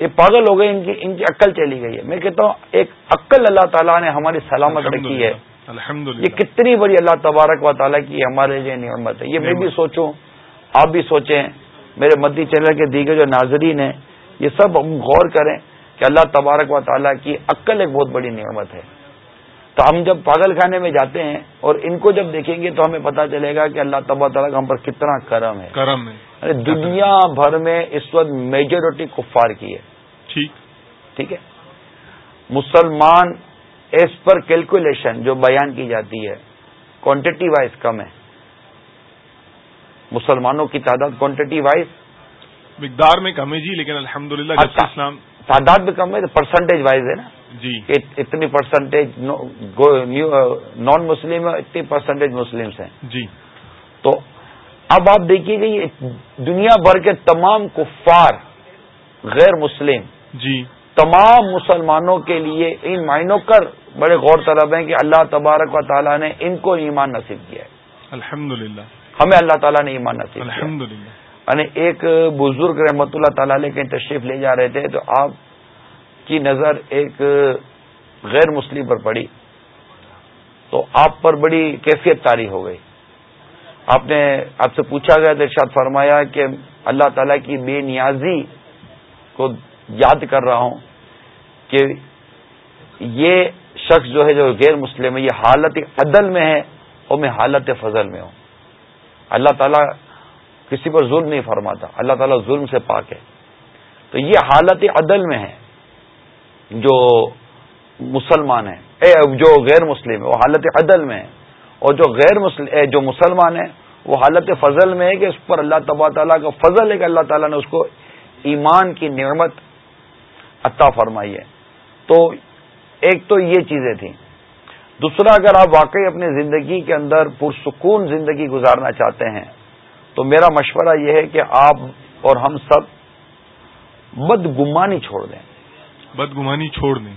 یہ پاگل ہو گئے ان کی ان کی عقل چلی گئی ہے۔ میں کہتا ہوں ایک عقل اللہ تعالیٰ نے ہماری سلامت رکھی ہے۔ یہ کتنی بڑی اللہ تبارک و تعالیٰ کی ہمارے لیے نعمت ہے۔ یہ میں بھی سوچوں آپ بھی سوچیں۔ میرے مدی چینل کے دیگر جو ناظرین ہیں یہ سب ہم غور کریں کہ اللہ تبارک و تعالیٰ کی عقل ایک بہت بڑی نعمت ہے۔ تو ہم جب پاگل خانے میں جاتے ہیں اور ان کو جب دیکھیں گے تو ہمیں پتا چلے گا کہ اللہ تبا تعالیٰ کا ہم پر کتنا کرم ہے۔ کرم ہے۔ یعنی دنیا بھر میں اس وقت میجورٹی کفار کی ہے۔ ٹھیک۔ ٹھیک ہے؟ مسلمان ایز پر کیلکولیشن جو بیان کی جاتی ہے کوانٹٹی وائز کم ہے۔ مسلمانوں کی تعداد کوانٹٹی وائز مقدار میں کم ہے جی لیکن الحمد للہ اچھا، اسلام تعداد میں کم ہے پرسنٹیج وائز ہے نا؟ جی۔ اتنی پرسنٹیج نان مسلم اتنی پرسنٹیج مسلم ہیں۔ جی۔ تو اب آپ دیکھیے گا یہ دنیا بھر کے تمام کفار غیر مسلم جی۔ تمام مسلمانوں کے لیے ان معنوں کر بڑے غور طلب ہیں کہ اللہ تبارک و تعالیٰ نے ان کو ایمان نصیب کیا ہے۔ الحمد ہمیں اللہ تعالیٰ نے ایمان نصیب الحمد یعنی ایک بزرگ رحمت اللہ تعالیٰ کے تشریف لے جا رہے تھے تو آپ کی نظر ایک غیر مسلم پر پڑی تو آپ پر بڑی کیفیت تاری ہو گئی۔ آپ نے آپ سے پوچھا گیا تو ارشاد فرمایا کہ اللہ تعالیٰ کی بے نیازی کو یاد کر رہا ہوں کہ یہ شخص جو ہے جو غیر مسلم ہے، یہ حالت عدل میں ہے اور میں حالت فضل میں ہوں۔ اللہ تعالیٰ کسی پر ظلم نہیں فرماتا۔ اللہ تعالیٰ ظلم سے پاک ہے۔ تو یہ حالت عدل میں ہے۔ جو مسلمان ہے جو غیر مسلم ہے وہ حالت عدل میں ہے۔ اور جو غیر مسلم جو مسلمان ہے وہ حالت فضل میں ہے کہ اس پر اللہ تبا تعالیٰ کا فضل ہے کہ اللہ تعالیٰ نے اس کو ایمان کی نعمت عطا فرمائی ہے۔ تو ایک تو یہ چیزیں تھیں۔ دوسرا، اگر آپ واقعی اپنی زندگی کے اندر پرسکون زندگی گزارنا چاہتے ہیں تو میرا مشورہ یہ ہے کہ آپ اور ہم سب بدگمانی چھوڑ دیں۔ بدگمانی چھوڑ دیں۔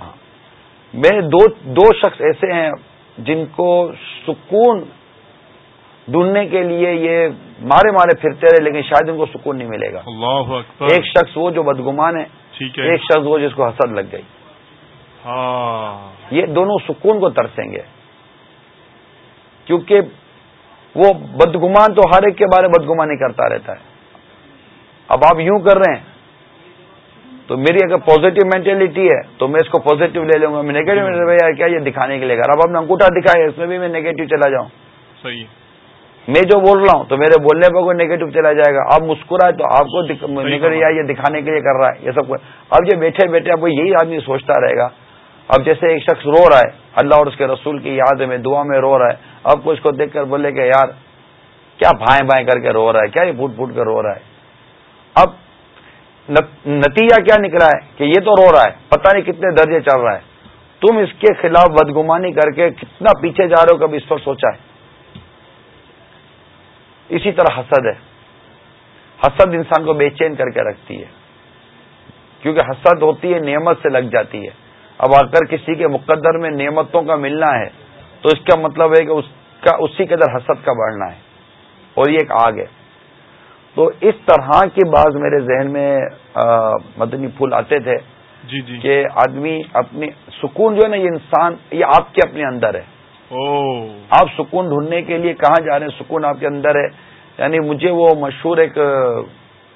میں دو دو شخص ایسے ہیں جن کو سکون ڈھونڈنے کے لیے یہ مارے مارے پھرتے رہے لیکن شاید ان کو سکون نہیں ملے گا۔ اللہ اکبر۔ ایک شخص وہ جو بدگمان ہے۔ ایک شخص وہ جس کو حسد لگ گئی۔ ہاں۔ یہ دونوں سکون کو ترسیں گے۔ کیونکہ وہ بدگمان تو ہر ایک کے بارے بدگمانی کرتا رہتا ہے۔ اب آپ یوں کر رہے ہیں تو میری اگر پازیٹو مینٹلٹی ہے تو میں اس کو پازیٹو لے لوں گا۔ میں نگیٹو کیا یہ دکھانے کے لیے اب آپ نے انگوٹھا دکھایا اس میں بھی میں نگیٹو چلا جاؤں۔ صحیح۔ میں جو بول رہا ہوں تو میرے بولنے پہ کوئی نیگیٹو چلا جائے گا۔ آپ مسکرائے تو آپ کو یہ دکھانے کے لیے کر رہا ہے یہ سب اب یہ بیٹھے بیٹھے اب یہی آدمی سوچتا رہے گا۔ اب جیسے ایک شخص رو رہا ہے اللہ اور اس کے رسول کی یاد میں دعا میں رو رہا ہے۔ اب کو اس کو دیکھ کر بولے کہ یار، کیا بھائیں بھائیں کر کے رو رہا ہے؟ کیا یہ پھوٹ پھوٹ کر رو رہا ہے؟ اب نتیجہ کیا نکلا ہے؟ کہ یہ تو رو رہا ہے، پتہ نہیں کتنے درجے چل رہا ہے۔ تم اس کے خلاف بدگمانی کر کے کتنا پیچھے جا رہے ہو کبھی اس پر سوچا ہے؟ اسی طرح حسد ہے۔ حسد انسان کو بے چین کر کے رکھتی ہے۔ کیونکہ حسد ہوتی ہے، نعمت سے لگ جاتی ہے۔ اب اگر کسی کے مقدر میں نعمتوں کا ملنا ہے تو اس کا مطلب ہے کہ اس کا اسی کے در حسد کا بڑھنا ہے۔ اور یہ ایک آگ ہے۔ تو اس طرح کے بعض میرے ذہن میں مدنی پھول آتے تھے جی جی۔ کہ آدمی اپنی سکون جو ہے نا یہ انسان یہ آپ کے اپنے اندر ہے۔ آپ سکون ڈھونڈنے کے لیے کہاں جا رہے ہیں؟ سکون آپ کے اندر ہے۔ یعنی مجھے وہ مشہور ایک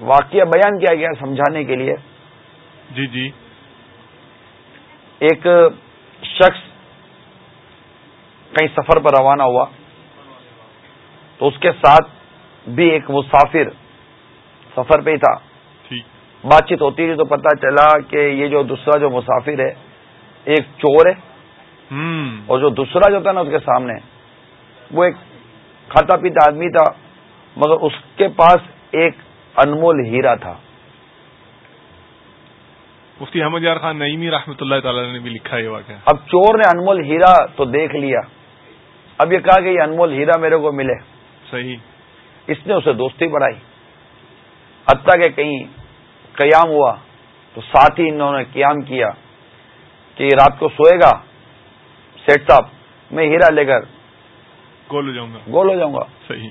واقعہ بیان کیا گیا سمجھانے کے لیے۔ جی جی۔ ایک شخص کہیں سفر پر روانہ ہوا تو اس کے ساتھ بھی ایک مسافر سفر پہ ہی تھا۔ بات چیت ہوتی تھی تو پتا چلا کہ یہ جو دوسرا جو مسافر ہے ایک چور ہے۔ اور جو دوسرا جو تھا نا اس کے سامنے وہ ایک کھاتا پیتا آدمی تھا مگر اس کے پاس ایک انمول ہیرا تھا۔ مفتی احمد یار خان نئیمی رحمۃ اللہ تعالی نے بھی لکھا یہ واقعہ۔ اب چور نے انمول ہیرا تو دیکھ لیا۔ اب یہ کہا کہ یہ انمول ہیرا میرے کو ملے۔ صحیح۔ اس نے اسے دوستی بڑھائی حتیٰ کہ کہیں قیام ہوا تو ساتھ ہی انہوں نے قیام کیا کہ یہ رات کو سوئے گا۔ سیٹ صاحب میں ہیرا لے کر گول ہو جاؤں گا۔ گول ہو جاؤں گا۔ صحیح۔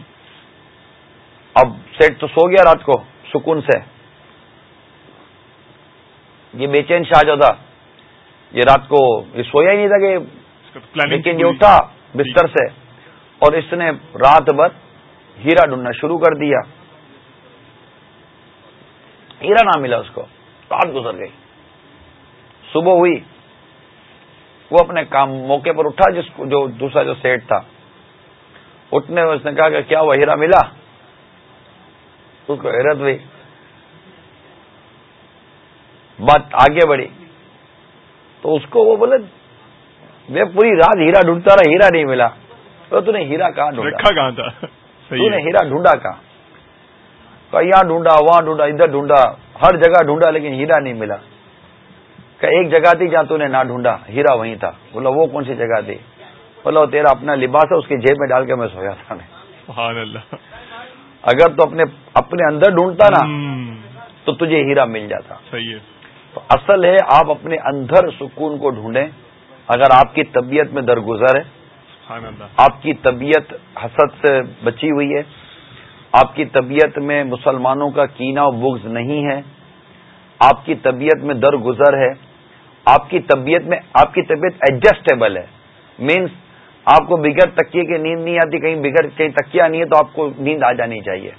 اب سیٹ تو سو گیا رات کو سکون سے۔ یہ بے چین شاہ جو تھا یہ رات کو یہ سویا ہی نہیں تھا کہ لیکن یہ اٹھا بستر سے اور اس نے رات بھر ہیرا ڈھونڈنا شروع کر دیا۔ ہیرا نہ ملا اس کو رات گزر گئی۔ صبح ہوئی وہ اپنے کام موقع پر اٹھا جس کو جو دوسرا جو سیٹ تھا۔ اٹھنے میں اس نے کہا کہ کیا وہ ہیرا ملا؟ اس کو حیرت ہوئی۔ بات آگے بڑھی۔ تو اس کو وہ بولے میں پوری رات ہیرا ڈھونڈتا رہا ہیرا نہیں ملا۔ تو نے ہیرا کہاں ڈھونڈا؟ کہاں تھا؟ تو نے ہیرا ڈھونڈا کہاں؟ یہاں ڈھونڈا وہاں ڈھونڈا ادھر ڈھونڈا ہر جگہ ڈھونڈا لیکن ہیرا نہیں ملا۔ کہ ایک جگہ تھی جہاں تو نے نہ ڈھونڈا ہیرا وہیں تھا۔ بولا وہ کون سی جگہ تھی؟ بولا وہ تیرا اپنا لباس ہے اس کی جیب میں ڈال کے میں سویا تھا۔ سبحان اللہ۔ اگر تو اپنے اپنے اندر ڈھونڈتا نا تو تجھے ہیرا مل جاتا۔ صحیح ہے۔ تو اصل ہے آپ اپنے اندر سکون کو ڈھونڈیں اگر آپ کی طبیعت میں درگزر ہے آپ کی طبیعت حسد سے بچی ہوئی ہے آپ کی طبیعت میں مسلمانوں کا کینا و بغض نہیں ہے آپ کی طبیعت میں درگزر ہے آپ کی طبیعت میں آپ کی طبیعت ایڈجسٹیبل ہے۔ مینس آپ کو بگڑ تکیے کی نیند نہیں آتی کہیں بگڑ کہیں تکیا نہیں ہے تو آپ کو نیند آ جانی چاہیے۔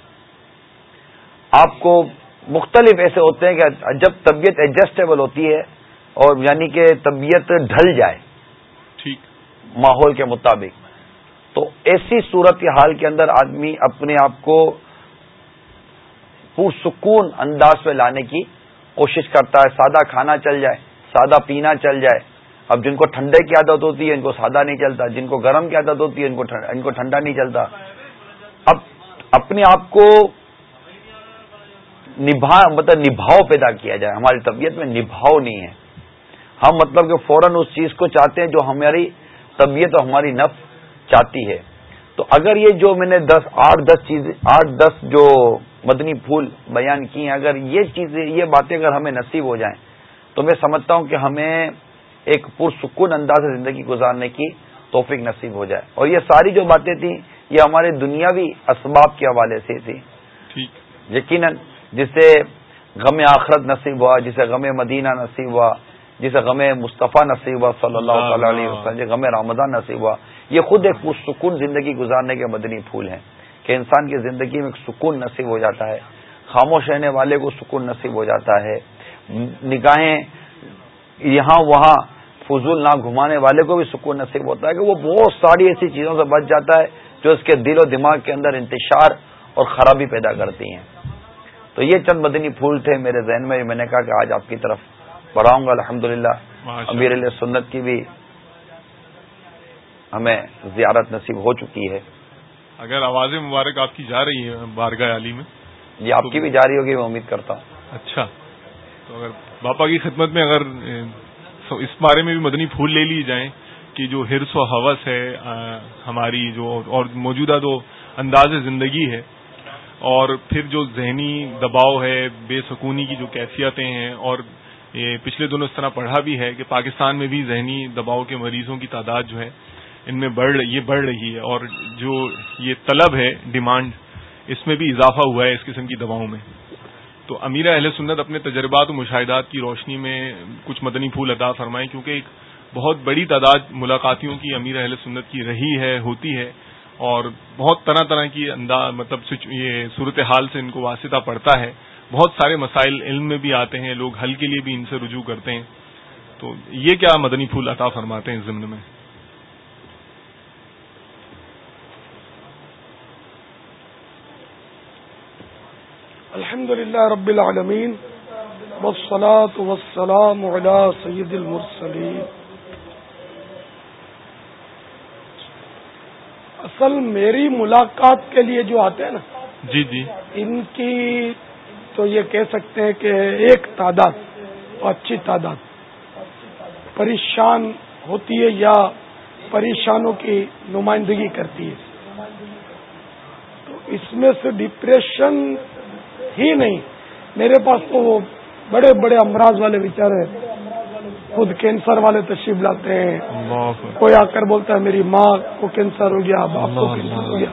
آپ کو مختلف ایسے ہوتے ہیں کہ جب طبیعت ایڈجسٹیبل ہوتی ہے اور یعنی کہ طبیعت ڈھل جائے ٹھیک۔ ماحول کے مطابق تو ایسی صورت حال کے اندر آدمی اپنے آپ کو پرسکون انداز میں لانے کی کوشش کرتا ہے۔ سادہ کھانا چل جائے سادہ پینا چل جائے۔ اب جن کو ٹھنڈے کی عادت ہوتی ہے ان کو سادہ نہیں چلتا۔ جن کو گرم کی عادت ہوتی ہے ان کو ٹھنڈا نہیں چلتا۔ اب اپنے آپ کو نبھا مطلب نبھاؤ پیدا کیا جائے۔ ہماری طبیعت میں نبھاؤ نہیں ہے۔ ہم مطلب کہ فوراً اس چیز کو چاہتے ہیں جو ہماری طبیعت اور ہماری نفس چاہتی ہے۔ تو اگر یہ جو میں نے دس آٹھ دس چیزیں آٹھ دس جو مدنی پھول بیان کی ہیں اگر یہ چیزیں یہ باتیں اگر ہمیں نصیب ہو جائیں تو میں سمجھتا ہوں کہ ہمیں ایک پرسکون انداز سے زندگی گزارنے کی توفیق نصیب ہو جائے۔ اور یہ ساری جو باتیں تھیں یہ ہمارے دنیاوی اسباب کے حوالے سے تھی یقیناً جسے غم آخرت نصیب ہوا جسے غم مدینہ نصیب ہوا جسے غم مصطفیٰ نصیب ہوا صلی اللہ تعالی علیہ وسلم غم رمضان نصیب ہوا۔ یہ خود ایک پرسکون زندگی گزارنے کے مدنی پھول ہیں کہ انسان کی زندگی میں ایک سکون نصیب ہو جاتا ہے خاموش رہنے والے کو سکون نصیب ہو جاتا ہے۔ نگاہیں یہاں وہاں فضول نہ گھمانے والے کو بھی سکون نصیب ہوتا ہے کہ وہ بہت ساری ایسی چیزوں سے بچ جاتا ہے جو اس کے دل و دماغ کے اندر انتشار اور خرابی پیدا کرتی ہیں۔ تو یہ چند مدنی پھول تھے میرے ذہن میں میں نے کہا کہ آج آپ کی طرف بڑھاؤں گا الحمد للہ امیر علیہ سنت کی بھی ہمیں زیارت نصیب ہو چکی ہے۔ اگر آواز مبارک آپ کی جا رہی ہے بارگاہ علی میں یہ آپ کی بھی جاری ہوگی میں امید کرتا ہوں۔ اچھا۔ تو اگر باپا کی خدمت میں اگر اس بارے میں بھی مدنی پھول لے لی جائیں کہ جو ہرس و حوث ہے ہماری جو اور موجودہ جو انداز زندگی ہے اور پھر جو ذہنی دباؤ ہے، بے سکونی کی جو کیفیتیں ہیں، اور یہ پچھلے دنوں اس طرح پڑھا بھی ہے کہ پاکستان میں بھی ذہنی دباؤ کے مریضوں کی تعداد جو ہے، ان میں بڑھ یہ بڑھ رہی ہے، اور جو یہ طلب ہے، ڈیمانڈ، اس میں بھی اضافہ ہوا ہے اس قسم کی دواؤں میں۔ تو امیر اہل سنت اپنے تجربات و مشاہدات کی روشنی میں کچھ مدنی پھول ادا فرمائیں، کیونکہ ایک بہت بڑی تعداد ملاقاتیوں کی امیر اہل سنت کی رہی ہے، ہوتی ہے۔ اور بہت طرح طرح کی انداز مطلب یہ صورت حال سے ان کو واسطہ پڑتا ہے۔ بہت سارے مسائل علم میں بھی آتے ہیں، لوگ حل کے لیے بھی ان سے رجوع کرتے ہیں۔ تو یہ کیا مدنی پھول عطا فرماتے ہیں ضمن میں؟ الحمد للہ رب العالمین، والصلاة والسلام على سید المرسلین۔ اصل میری ملاقات کے لیے جو آتے ہیں نا جی جی۔ ان کی تو یہ کہہ سکتے ہیں کہ ایک تعداد اچھی تعداد۔ پریشان ہوتی ہے یا پریشانوں کی نمائندگی کرتی ہے۔ تو اس میں سے ڈپریشن ہی نہیں۔ میرے پاس تو وہ بڑے بڑے امراض والے بیچارے خود کینسر والے تشریف لاتے ہیں۔ کوئی آ کر بولتا ہے میری ماں کو کینسر ہو گیا باپ کو کینسر ہو گیا۔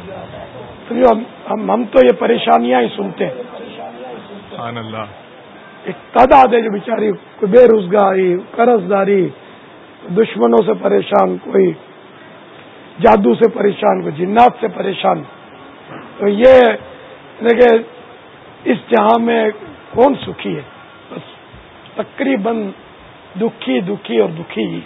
ہم تو یہ پریشانیاں ہی سنتے ہیں۔ ایک تعداد ہے جو بیچاری کوئی بے روزگاری قرض داری دشمنوں سے پریشان کوئی جادو سے پریشان کوئی جنات سے پریشان۔ تو یہ دیکھے اس جہاں میں کون سکھی ہے؟ بس تقریباً دکھی دکھی اور دکھی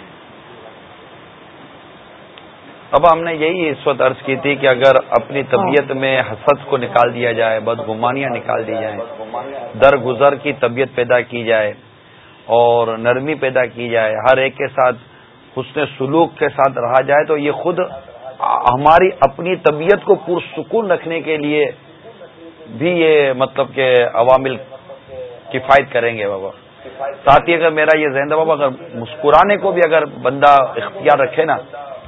اب ہم نے یہی اس وقت عرض کی تھی کہ اگر اپنی طبیعت میں حسد کو نکال دیا جائے بدگمانیاں نکال دی جائیں درگزر کی طبیعت پیدا کی جائے اور نرمی پیدا کی جائے ہر ایک کے ساتھ حسن سلوک کے ساتھ رہا جائے تو یہ خود ہماری اپنی طبیعت کو پرسکون رکھنے کے لیے بھی یہ مطلب کہ عوامل کفایت کریں گے بابا۔ ساتھ ہی اگر میرا یہ ذہن بابا اگر مسکرانے کو بھی اگر بندہ اختیار رکھے نا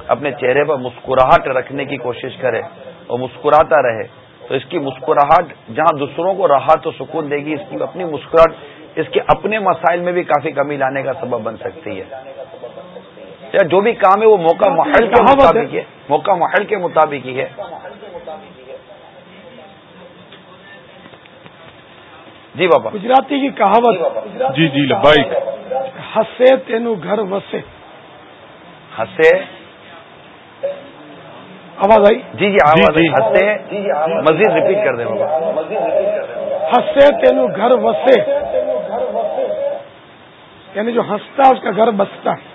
اپنے چہرے پر مسکراہٹ رکھنے کی کوشش کرے اور مسکراتا رہے تو اس کی مسکراہٹ جہاں دوسروں کو راحت و سکون دے گی اس کی اپنی مسکراہٹ اس کے اپنے مسائل میں بھی کافی کمی لانے کا سبب بن سکتی ہے۔ یا جو بھی کام ہے وہ موقع محل کے مطابق ہے موقع محل کے مطابق ہی ہے۔ جی بابا۔ گجراتی کی کہاوت جی جی لبائک ہسے تینو گھر وسے۔ ہسے آواز آئی؟ جی جی آواز جی، جی۔ ہسے مزید ریپیٹ کر دیں بابا۔ ہسے تینو گھر وسے۔ یعنی جو ہنستا ہے اس کا گھر بستا ہے۔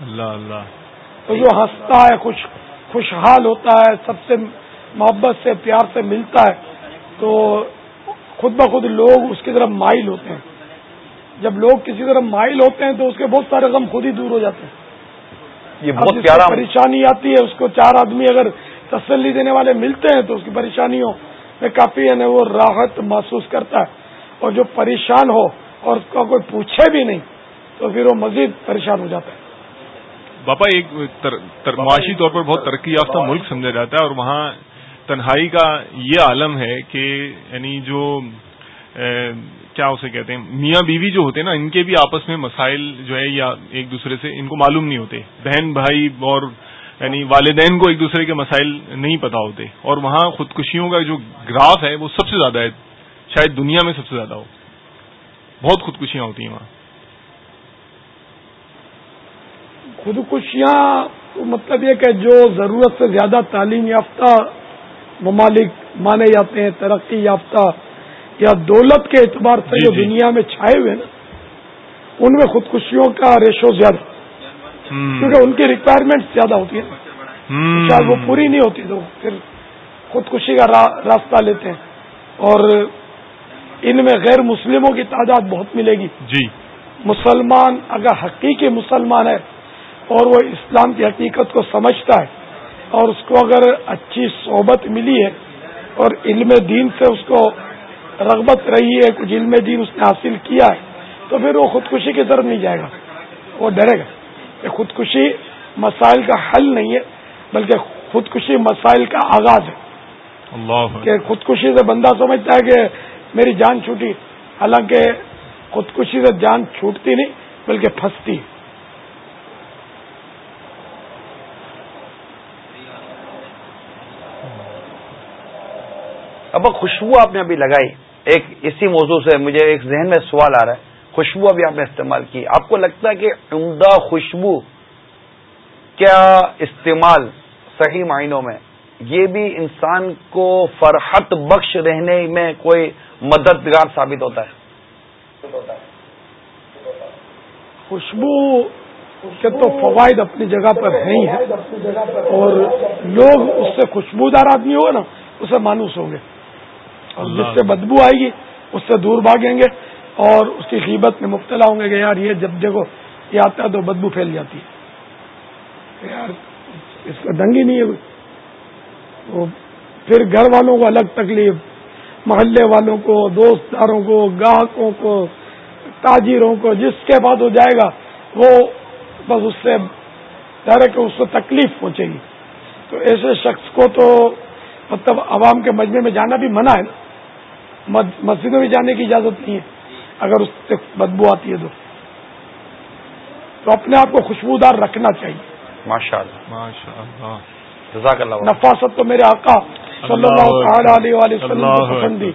اللہ اللہ۔ تو جو ہنستا ہے خوش خوشحال ہوتا ہے سب سے محبت سے پیار سے ملتا ہے تو خود بخود لوگ اس کی طرف مائل ہوتے ہیں۔ جب لوگ کسی طرف مائل ہوتے ہیں تو اس کے بہت سارے غم خود ہی دور ہو جاتے ہیں۔ یہ بہت پیارا پریشانی آتی ہے اس کو چار آدمی اگر تسلی دینے والے ملتے ہیں تو اس کی پریشانیوں میں کافی یعنی وہ راحت محسوس کرتا ہے۔ اور جو پریشان ہو اور اس کا کوئی پوچھے بھی نہیں تو پھر وہ مزید پریشان ہو جاتا ہے۔ باپا ایک معاشی طور پر بہت ترقی یافتہ ملک سمجھا جاتا ہے اور وہاں تنہائی کا یہ عالم ہے کہ یعنی جو کیا اسے کہتے ہیں، میاں بیوی جو ہوتے ہیں نا، ان کے بھی آپس میں مسائل جو ہے یا ایک دوسرے سے ان کو معلوم نہیں ہوتے۔ بہن، بھائی اور یعنی والدین کو ایک دوسرے کے مسائل نہیں پتا ہوتے۔ اور وہاں خودکشیوں کا جو گراف ہے وہ سب سے زیادہ ہے، شاید دنیا میں سب سے زیادہ ہو۔ بہت خودکشیاں ہوتی ہیں وہاں۔ خودکشیاں مطلب یہ کہ جو ضرورت سے زیادہ تعلیم یافتہ ممالک مانے جاتے ہیں ترقی یافتہ یا دولت کے اعتبار سے جو جی، جی۔ دنیا میں چھائے ہوئے نا ان میں خودکشیوں کا ریشو زیادہ۔ کیونکہ ان کی ریکوائرمنٹ زیادہ ہوتی ہے شاید وہ پوری نہیں ہوتی تو پھر خودکشی کا راستہ لیتے ہیں۔ اور ان میں غیر مسلموں کی تعداد بہت ملے گی۔ جی۔ مسلمان اگر حقیقی مسلمان ہے اور وہ اسلام کی حقیقت کو سمجھتا ہے اور اس کو اگر اچھی صحبت ملی ہے اور علم دین سے اس کو رغبت رہی ہے کچھ علم دین اس نے حاصل کیا ہے تو پھر وہ خودکشی کی طرف نہیں جائے گا۔ وہ ڈرے گا کہ خودکشی مسائل کا حل نہیں ہے بلکہ خودکشی مسائل کا آغاز ہے۔ اللہ کہ خودکشی سے بندہ سمجھتا ہے کہ میری جان چھوٹی حالانکہ خودکشی سے جان چھوٹتی نہیں بلکہ پھنستی اب خوشبو آپ نے ابھی لگائی۔ ایک اسی موضوع سے مجھے ایک ذہن میں سوال آ رہا ہے۔ خوشبو ابھی آپ نے استعمال کی۔ آپ کو لگتا ہے کہ عمدہ خوشبو کیا استعمال صحیح معنوں میں؟ یہ بھی انسان کو فرحت بخش رہنے میں کوئی مددگار ثابت ہوتا ہے۔ خوشبو کے تو فوائد اپنی جگہ پر نہیں ہے اور لوگ اس سے خوشبودار آدمی ہوگا نا، اسے مانوس ہوں گے۔ جس سے بدبو آئے گی اس سے دور بھاگیں گے اور اس کی قیمت میں مبتلا ہوں گے کہ یار یہ جب دیکھو یہ آتا ہے تو بدبو پھیل جاتی ہے۔ یار اس کا دنگ ہی نہیں ہے۔ وہ پھر گھر والوں کو الگ تکلیف محلے والوں کو دوست داروں کو گاہکوں کو تاجروں کو جس کے بعد ہو جائے گا وہ بس اس سے ڈر کہ اس کو تکلیف پہنچے گی۔ تو ایسے شخص کو تو مطلب عوام کے مجمے میں جانا بھی منع ہے۔ نا مسجدوں میں جانے کی اجازت نہیں ہے۔ اگر اس سے بدبو آتی ہے تو۔ تو اپنے آپ کو خوشبودار رکھنا چاہیے۔ ماشاء اللہ نفاست تو میرے آقا صلی اللہ تعالی علیہ وسلم کو پسندی۔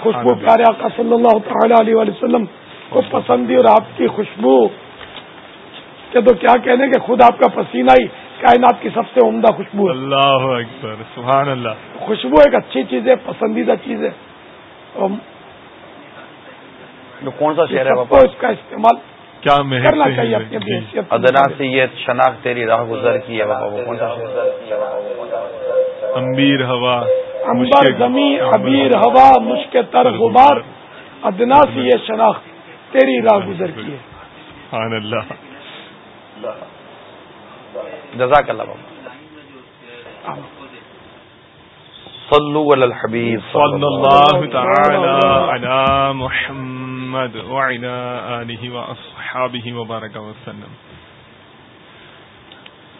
خوشبو پیارے آقا صلی اللہ تعالی علیہ وسلم کو پسندی اور آپ کی خوشبو۔ کے تو کیا کہنے کہ خود آپ کا پسینہ ہی کائنات کی سب سے عمدہ خوشبو ہے۔ اللہ اکبر۔ سبحان اللہ۔ خوشبو ایک اچھی چیز ہے پسندیدہ چیز ہے۔ کون سا شہر ہے اس کا استعمال کیا کرنا چاہیے اپنی جی۔ ادنا سے یہ شناخت تیری راہ گزر کی ہے بابا وہ کون سا امبیر ہوا امبر زمین ابیر ہوا۔ مشک تر غبار۔ ادنا سے یہ شناخت تیری راہ گزر کی ہے۔ سبحان اللہ۔ جزاک اللہ بابا۔ صلو علی الحبیب صلی اللہ تعالی علی محمد وعلی آلہ واصحابہ وبارک وسلم.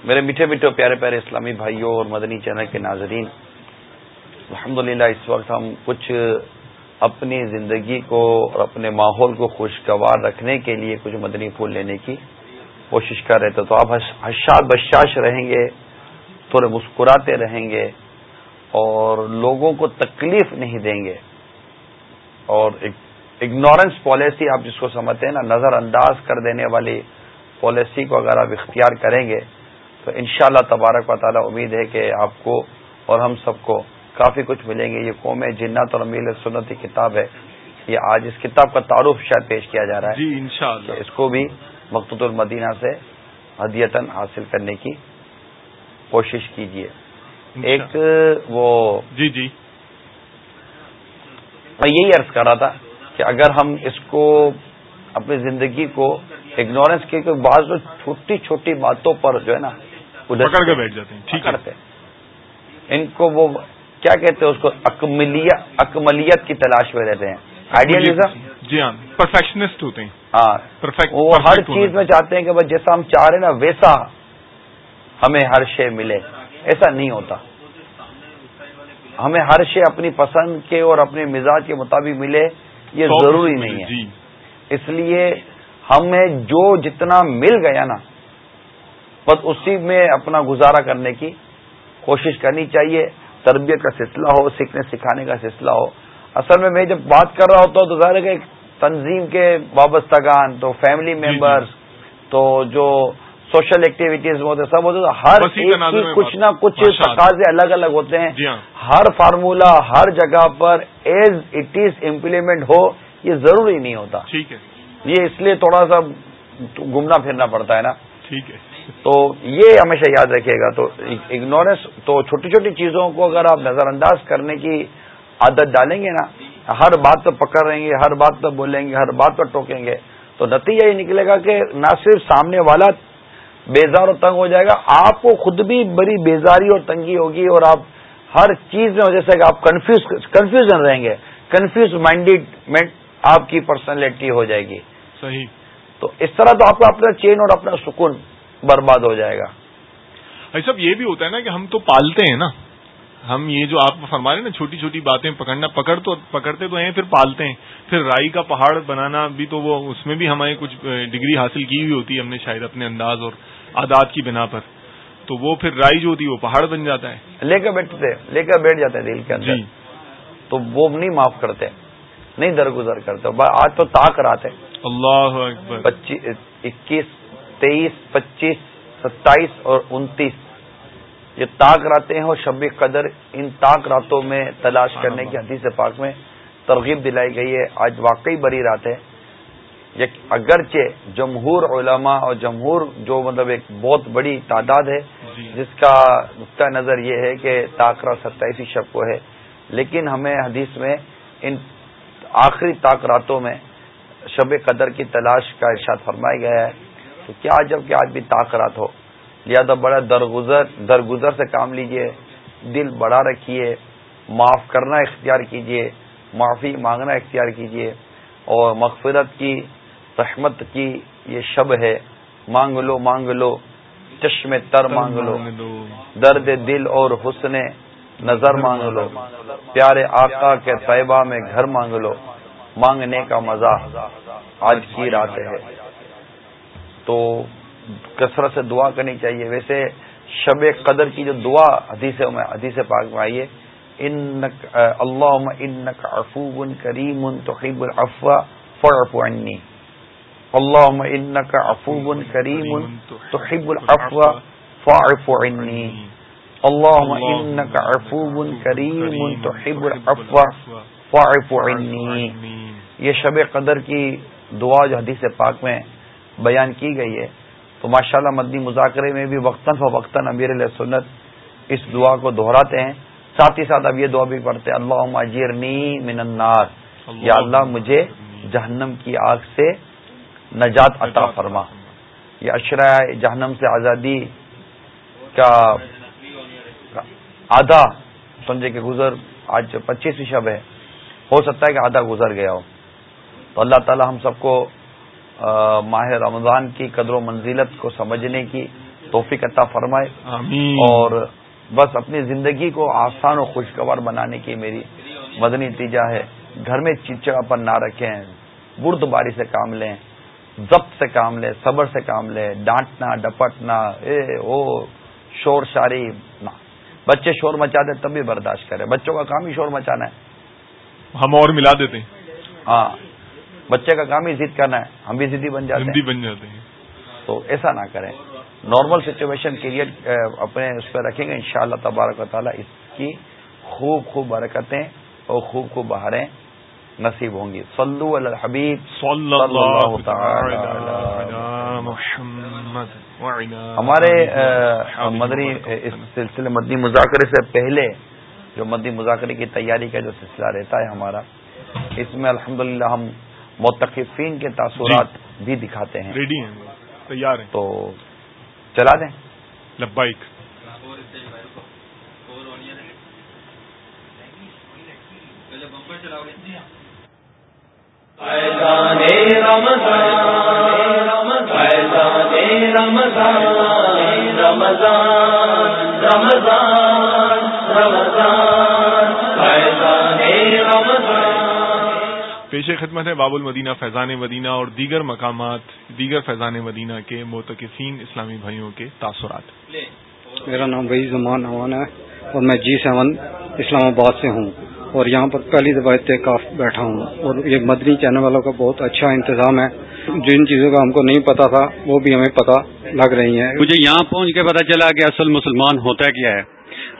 میرے میٹھے میٹھے پیارے پیارے اسلامی بھائیوں اور مدنی چینل کے ناظرین الحمدللہ اس وقت ہم کچھ اپنی زندگی کو اور اپنے ماحول کو خوشگوار رکھنے کے لیے کچھ مدنی پھول لینے کی کوشش کر رہے تھے۔ تو آپ حشاد بشاش رہیں گے تھوڑے مسکراتے رہیں گے اور لوگوں کو تکلیف نہیں دیں گے اور اگنورینس پالیسی آپ جس کو سمجھتے ہیں نا نظر انداز کر دینے والی پالیسی کو اگر آپ اختیار کریں گے تو انشاءاللہ اللہ تبارک و تعالی امید ہے کہ آپ کو اور ہم سب کو کافی کچھ ملیں گے۔ یہ قوم جنت اور امیل سنتی کتاب ہے۔ یہ آج اس کتاب کا تعارف شاید پیش کیا جا رہا ہے۔ جی انشاءاللہ۔ اس کو بھی مقت المدینہ سے ہدیتن حاصل کرنے کی کوشش کیجیے ایک وہ جی جی۔ میں یہی عرض کر رہا تھا کہ اگر ہم اس کو اپنی زندگی کو اگنورینس کی بعض چھوٹی چھوٹی باتوں پر جو ہے نا پکڑ کے بیٹھ جاتے ہیں ٹھیک کرتے ان کو وہ کیا کہتے ہیں اس کو اکملیت کی تلاش میں رہتے ہیں۔ آئیڈیالزم جی ہاں پرفیکشنسٹ ہوتے ہیں۔ ہاں وہ ہر چیز میں چاہتے ہیں کہ جیسا ہم چاہ رہے ہیں نا ویسا ہمیں ہر شے ملے۔ ایسا نہیں ہوتا۔ ہمیں ہر شے اپنی پسند کے اور اپنے مزاج کے مطابق ملے یہ ضروری نہیں ہے۔ جی۔ اس لیے ہمیں جو جتنا مل گیا نا بس اسی میں اپنا گزارا کرنے کی کوشش کرنی چاہیے۔ تربیت کا سلسلہ ہو سیکھنے سکھانے کا سلسلہ ہو۔ اصل میں میں جب بات کر رہا ہوتا ہوں تو ظاہر ہے کہ تنظیم کے وابستگان تو فیملی ممبرس جی، جی۔ تو جو سوشل ایکٹیویٹیز میں ہوتے سب ہوتے ہر ایک کی کچھ نہ کچھ تقاضے الگ الگ ہوتے ہیں۔ جی ہاں۔ ہر فارمولا ہر جگہ پر ایز اٹ از امپلیمنٹ ہو یہ ضروری نہیں ہوتا۔ ٹھیک ہے۔ یہ اس لیے تھوڑا سا گھومنا پھرنا پڑتا ہے نا۔ ٹھیک ہے۔ تو یہ ہمیشہ یاد رکھیے گا۔ تو اگنورینس تو چھوٹی چھوٹی چیزوں کو اگر آپ نظر انداز کرنے کی عادت ڈالیں گے نا ہر بات پر پکڑ رہیں گے ہر بات پر بولیں گے ہر بات پر ٹوکیں گے تو نتیجہ یہ نکلے گا کہ نہ صرف سامنے والا بیزار اور تنگ ہو جائے گا۔ آپ کو خود بھی بڑی بیزاری اور تنگی ہوگی اور آپ ہر چیز میں جیسے کہ آپ کنفیوز کنفیوژن رہیں گے۔ کنفیوز مائنڈیڈ آپ کی پرسنالٹی ہو جائے گی۔ صحیح۔ تو اس طرح تو آپ کا اپنا چین اور اپنا سکون برباد ہو جائے گا۔ سب یہ بھی ہوتا ہے نا کہ ہم تو پالتے ہیں نا۔ ہم یہ جو آپ فرما رہے ہیں نا چھوٹی چھوٹی باتیں پکڑنا پکڑ تو پکڑتے تو ہیں پھر پالتے ہیں۔ پھر رائی کا پہاڑ بنانا بھی تو وہ اس میں بھی ہمیں کچھ ڈگری حاصل کی ہوئی ہوتی ہے ہم نے شاید اپنے انداز اور عادات کی بنا پر تو وہ پھر رائی جو ہوتی ہے وہ پہاڑ بن جاتا ہے۔ لے کر بیٹھتے لے کر بیٹھ جاتے ہیں دل کے اندر۔ جی۔ تو وہ نہیں معاف کرتے نہیں درگزر کرتے۔ آج تو تاک رات ہے۔ اللہ اکیس تیئیس پچیس ستائیس اور انتیس۔ یہ تاک راتیں ہیں اور شب قدر ان تاک راتوں میں تلاش کرنے کی حدیث پاک میں ترغیب دلائی گئی ہے۔ آج واقعی بری رات ہے۔ اگرچہ جمہور علماء اور جمہور جو مطلب ایک بہت بڑی تعداد ہے جی۔ جس کا نقطۂ نظر یہ ہے کہ تاکرا ستائیسویں شب کو ہے لیکن ہمیں حدیث میں ان آخری تاک راتوں میں شب قدر کی تلاش کا ارشاد فرمایا گیا ہے تو کیا جبکہ آج بھی تاخرات ہو لہٰذا بڑا درگزر درگزر سے کام لیجیے دل بڑا رکھیے معاف کرنا اختیار کیجیے معافی مانگنا اختیار کیجیے اور مغفرت کی رحمت کی یہ شب ہے۔ مانگ لو مانگ لو۔ چشم تر مانگ لو۔ درد دل اور حسن نظر مانگ لو۔ پیارے آقا کے طیبہ میں گھر مانگ لو۔ مانگنے کا مزہ آج کی رات ہے۔ تو کثرت سے دعا کرنی چاہیے۔ ویسے شب قدر کی جو دعا حدیث میں، حدیث پاک میں آئیے ان اللہ ان کریم تحب الفوا فرف عنی۔ اللہ ان افو کریم تحب الفوا فعف عنی اللہ ان افو کریم تحب الفوا فعف عنی یہ شب قدر کی دعا جو حدیث پاک میں بیان کی گئی ہے تو ماشاءاللہ مدنی مذاکرے میں بھی وقتاً فوقتاً امیر علیہ سنت اس دعا کو دہراتے ہیں۔ ساتھ ہی ساتھ اب یہ دعا بھی پڑھتے ہیں اللہ اجیرنی من النار۔ یا اللہ مجھے جہنم کی آگ سے نجات عطا فرما۔ یہ اشرا جہنم سے آزادی کا آدھا سمجھے کہ گزر آج پچیسویں شب ہے ہو سکتا ہے کہ آدھا گزر گیا ہو۔ تو اللہ تعالی ہم سب کو ماہ رمضان کی قدر و منزلت کو سمجھنے کی توفیق عطا فرمائے۔ آمین۔ اور بس اپنی زندگی کو آسان و خوشگوار بنانے کی میری مدنی نتیجہ ہے۔ گھر میں چڑچڑا پر نہ رکھیں برد باری سے کام لیں۔ ضبط سے کام لے صبر سے کام لے ڈانٹنا ڈپٹنا اے او شور شاری نہ بچے شور مچا دیں تب بھی برداشت کرے بچوں کا کام ہی شور مچانا ہے۔ ہم اور ملا دیتے ہیں۔ ہاں۔ بچے کا کام ہی ضد کرنا ہے۔ ہم بھی ضدی بن جاتے ہیں۔ بن جاتے ہیں۔ تو ایسا نہ کریں۔ نارمل سچویشن کریٹ اپنے اس پہ رکھیں گے۔ انشاءاللہ تبارک و تعالیٰ اس کی خوب خوب برکتیں اور خوب خوب بہاریں۔ نصیب ہوں گی۔ صلو علی الحبیب صلی اللہ ہمارے مدنی اس سلسلے مدنی مذاکرے سے پہلے جو مدنی مذاکرے کی تیاری کا جو سلسلہ رہتا ہے ہمارا اس میں الحمدللہ ہم متقفین کے تاثرات جی۔ بھی دکھاتے ہیں۔ ریڈی ہیں تیار ہیں۔ تو چلا دیں۔ لبائک پیش خدمت ہے باب المدینہ فیضان مدینہ اور دیگر مقامات دیگر فیضان مدینہ کے متقفین اسلامی بھائیوں کے تاثرات۔ میرا نام وہی زمان امان ہے اور میں جی سیون اسلام آباد سے ہوں۔ اور یہاں پر پہلی دفعہ اتقاف بیٹھا ہوں اور یہ مدنی چینل والوں کا بہت اچھا انتظام ہے۔ جن چیزوں کا ہم کو نہیں پتا تھا وہ بھی ہمیں پتا لگ رہی ہیں۔ مجھے یہاں پہنچ کے پتا چلا کہ اصل مسلمان ہوتا کیا ہے۔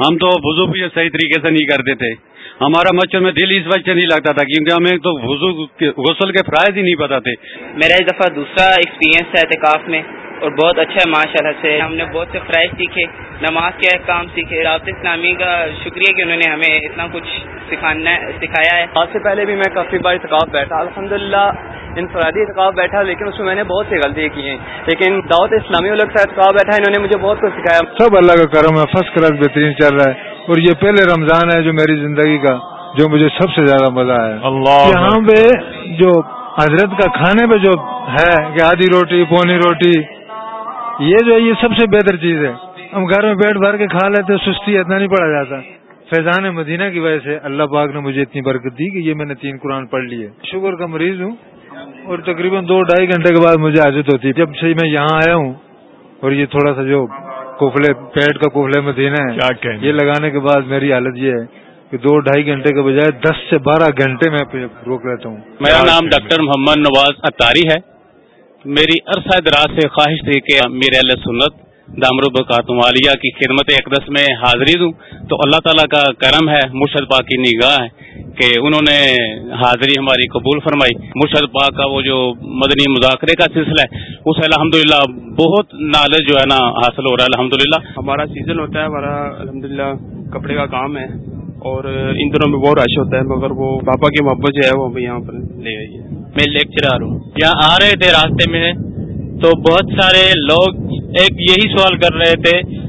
ہم تو وضو بھی صحیح طریقے سے نہیں کرتے تھے۔ ہمارا مچھر میں دل اس وجہ سے نہیں لگتا تھا کیونکہ ہمیں تو وضو غسل کے فرائض ہی نہیں پتا تھے۔ میرا اس دفعہ دوسرا ایکسپیرینس ہے اعتکاف میں۔ اور بہت اچھا ہے ماشاء اللہ سے۔ ہم نے بہت سے فرائض سیکھے نماز کے کام سیکھے۔ رابط اسلامی کا شکریہ کہ انہوں نے ہمیں اتنا کچھ سکھانا سکھایا ہے۔ آج سے پہلے بھی میں کافی بار اتقاف بیٹھا۔ الحمد للہ انفرادی اتقاف بیٹھا لیکن اس میں میں نے بہت سی غلطی کی ہیں۔ لیکن دعوت اسلامی کے ساتھ اتقاف بیٹھا انہوں نے مجھے بہت کچھ سکھایا۔ سب اللہ کا کرم ہے فرسٹ کلاس بہترین چل رہا ہے۔ اور یہ پہلے رمضان ہے جو میری زندگی کا جو مجھے سب سے زیادہ مزہ آیا یہاں پہ جو حضرت کا کھانے پہ جو ہے کہ آدھی روٹی پونی روٹی یہ جو ہے یہ سب سے بہتر چیز ہے۔ ہم گھر میں بیٹھ بھر کے کھا لیتے سستی اتنا نہیں پڑا جاتا۔ فیضان مدینہ کی وجہ سے اللہ پاک نے مجھے اتنی برکت دی کہ یہ میں نے تین قرآن پڑھ لیے۔ شوگر کا مریض ہوں اور تقریباً دو ڈھائی گھنٹے کے بعد مجھے حاجت ہوتی۔ ہے جب سے میں یہاں آیا ہوں اور یہ تھوڑا سا جو کوفلے پیٹ کا کوفلے مدینہ ہے یہ لگانے کے بعد میری حالت یہ ہے کہ دو ڈھائی گھنٹے کے بجائے دس سے بارہ گھنٹے میں روک لیتا ہوں۔ میرا نام ڈاکٹر محمد نواز اتاری ہے۔ میری عرصہ دراز سے خواہش تھی کہ میرے اللہ سنت، دامر بکاتم عالیہ کی خدمت اقدس میں حاضری دوں۔ تو اللہ تعالیٰ کا کرم ہے، مرشد پاک کی نگاہ ہے کہ انہوں نے حاضری ہماری قبول فرمائی۔ مرشد پاک کا وہ جو مدنی مذاکرے کا سلسلہ ہے، اس الحمد للہ بہت نالج جو ہے نا حاصل ہو رہا ہے الحمد للہ ہمارا سیزن ہوتا ہے، ہمارا الحمد للہ کپڑے کا کام ہے۔ اور ان دنوں میں بہت رش ہوتا ہے مگر وہ پاپا کی محبت جو ہے وہ یہاں پر لے آئی ہے۔ میں لیکچرار ہوں۔ یہاں آ رہے تھے راستے میں تو بہت سارے لوگ ایک یہی سوال کر رہے تھے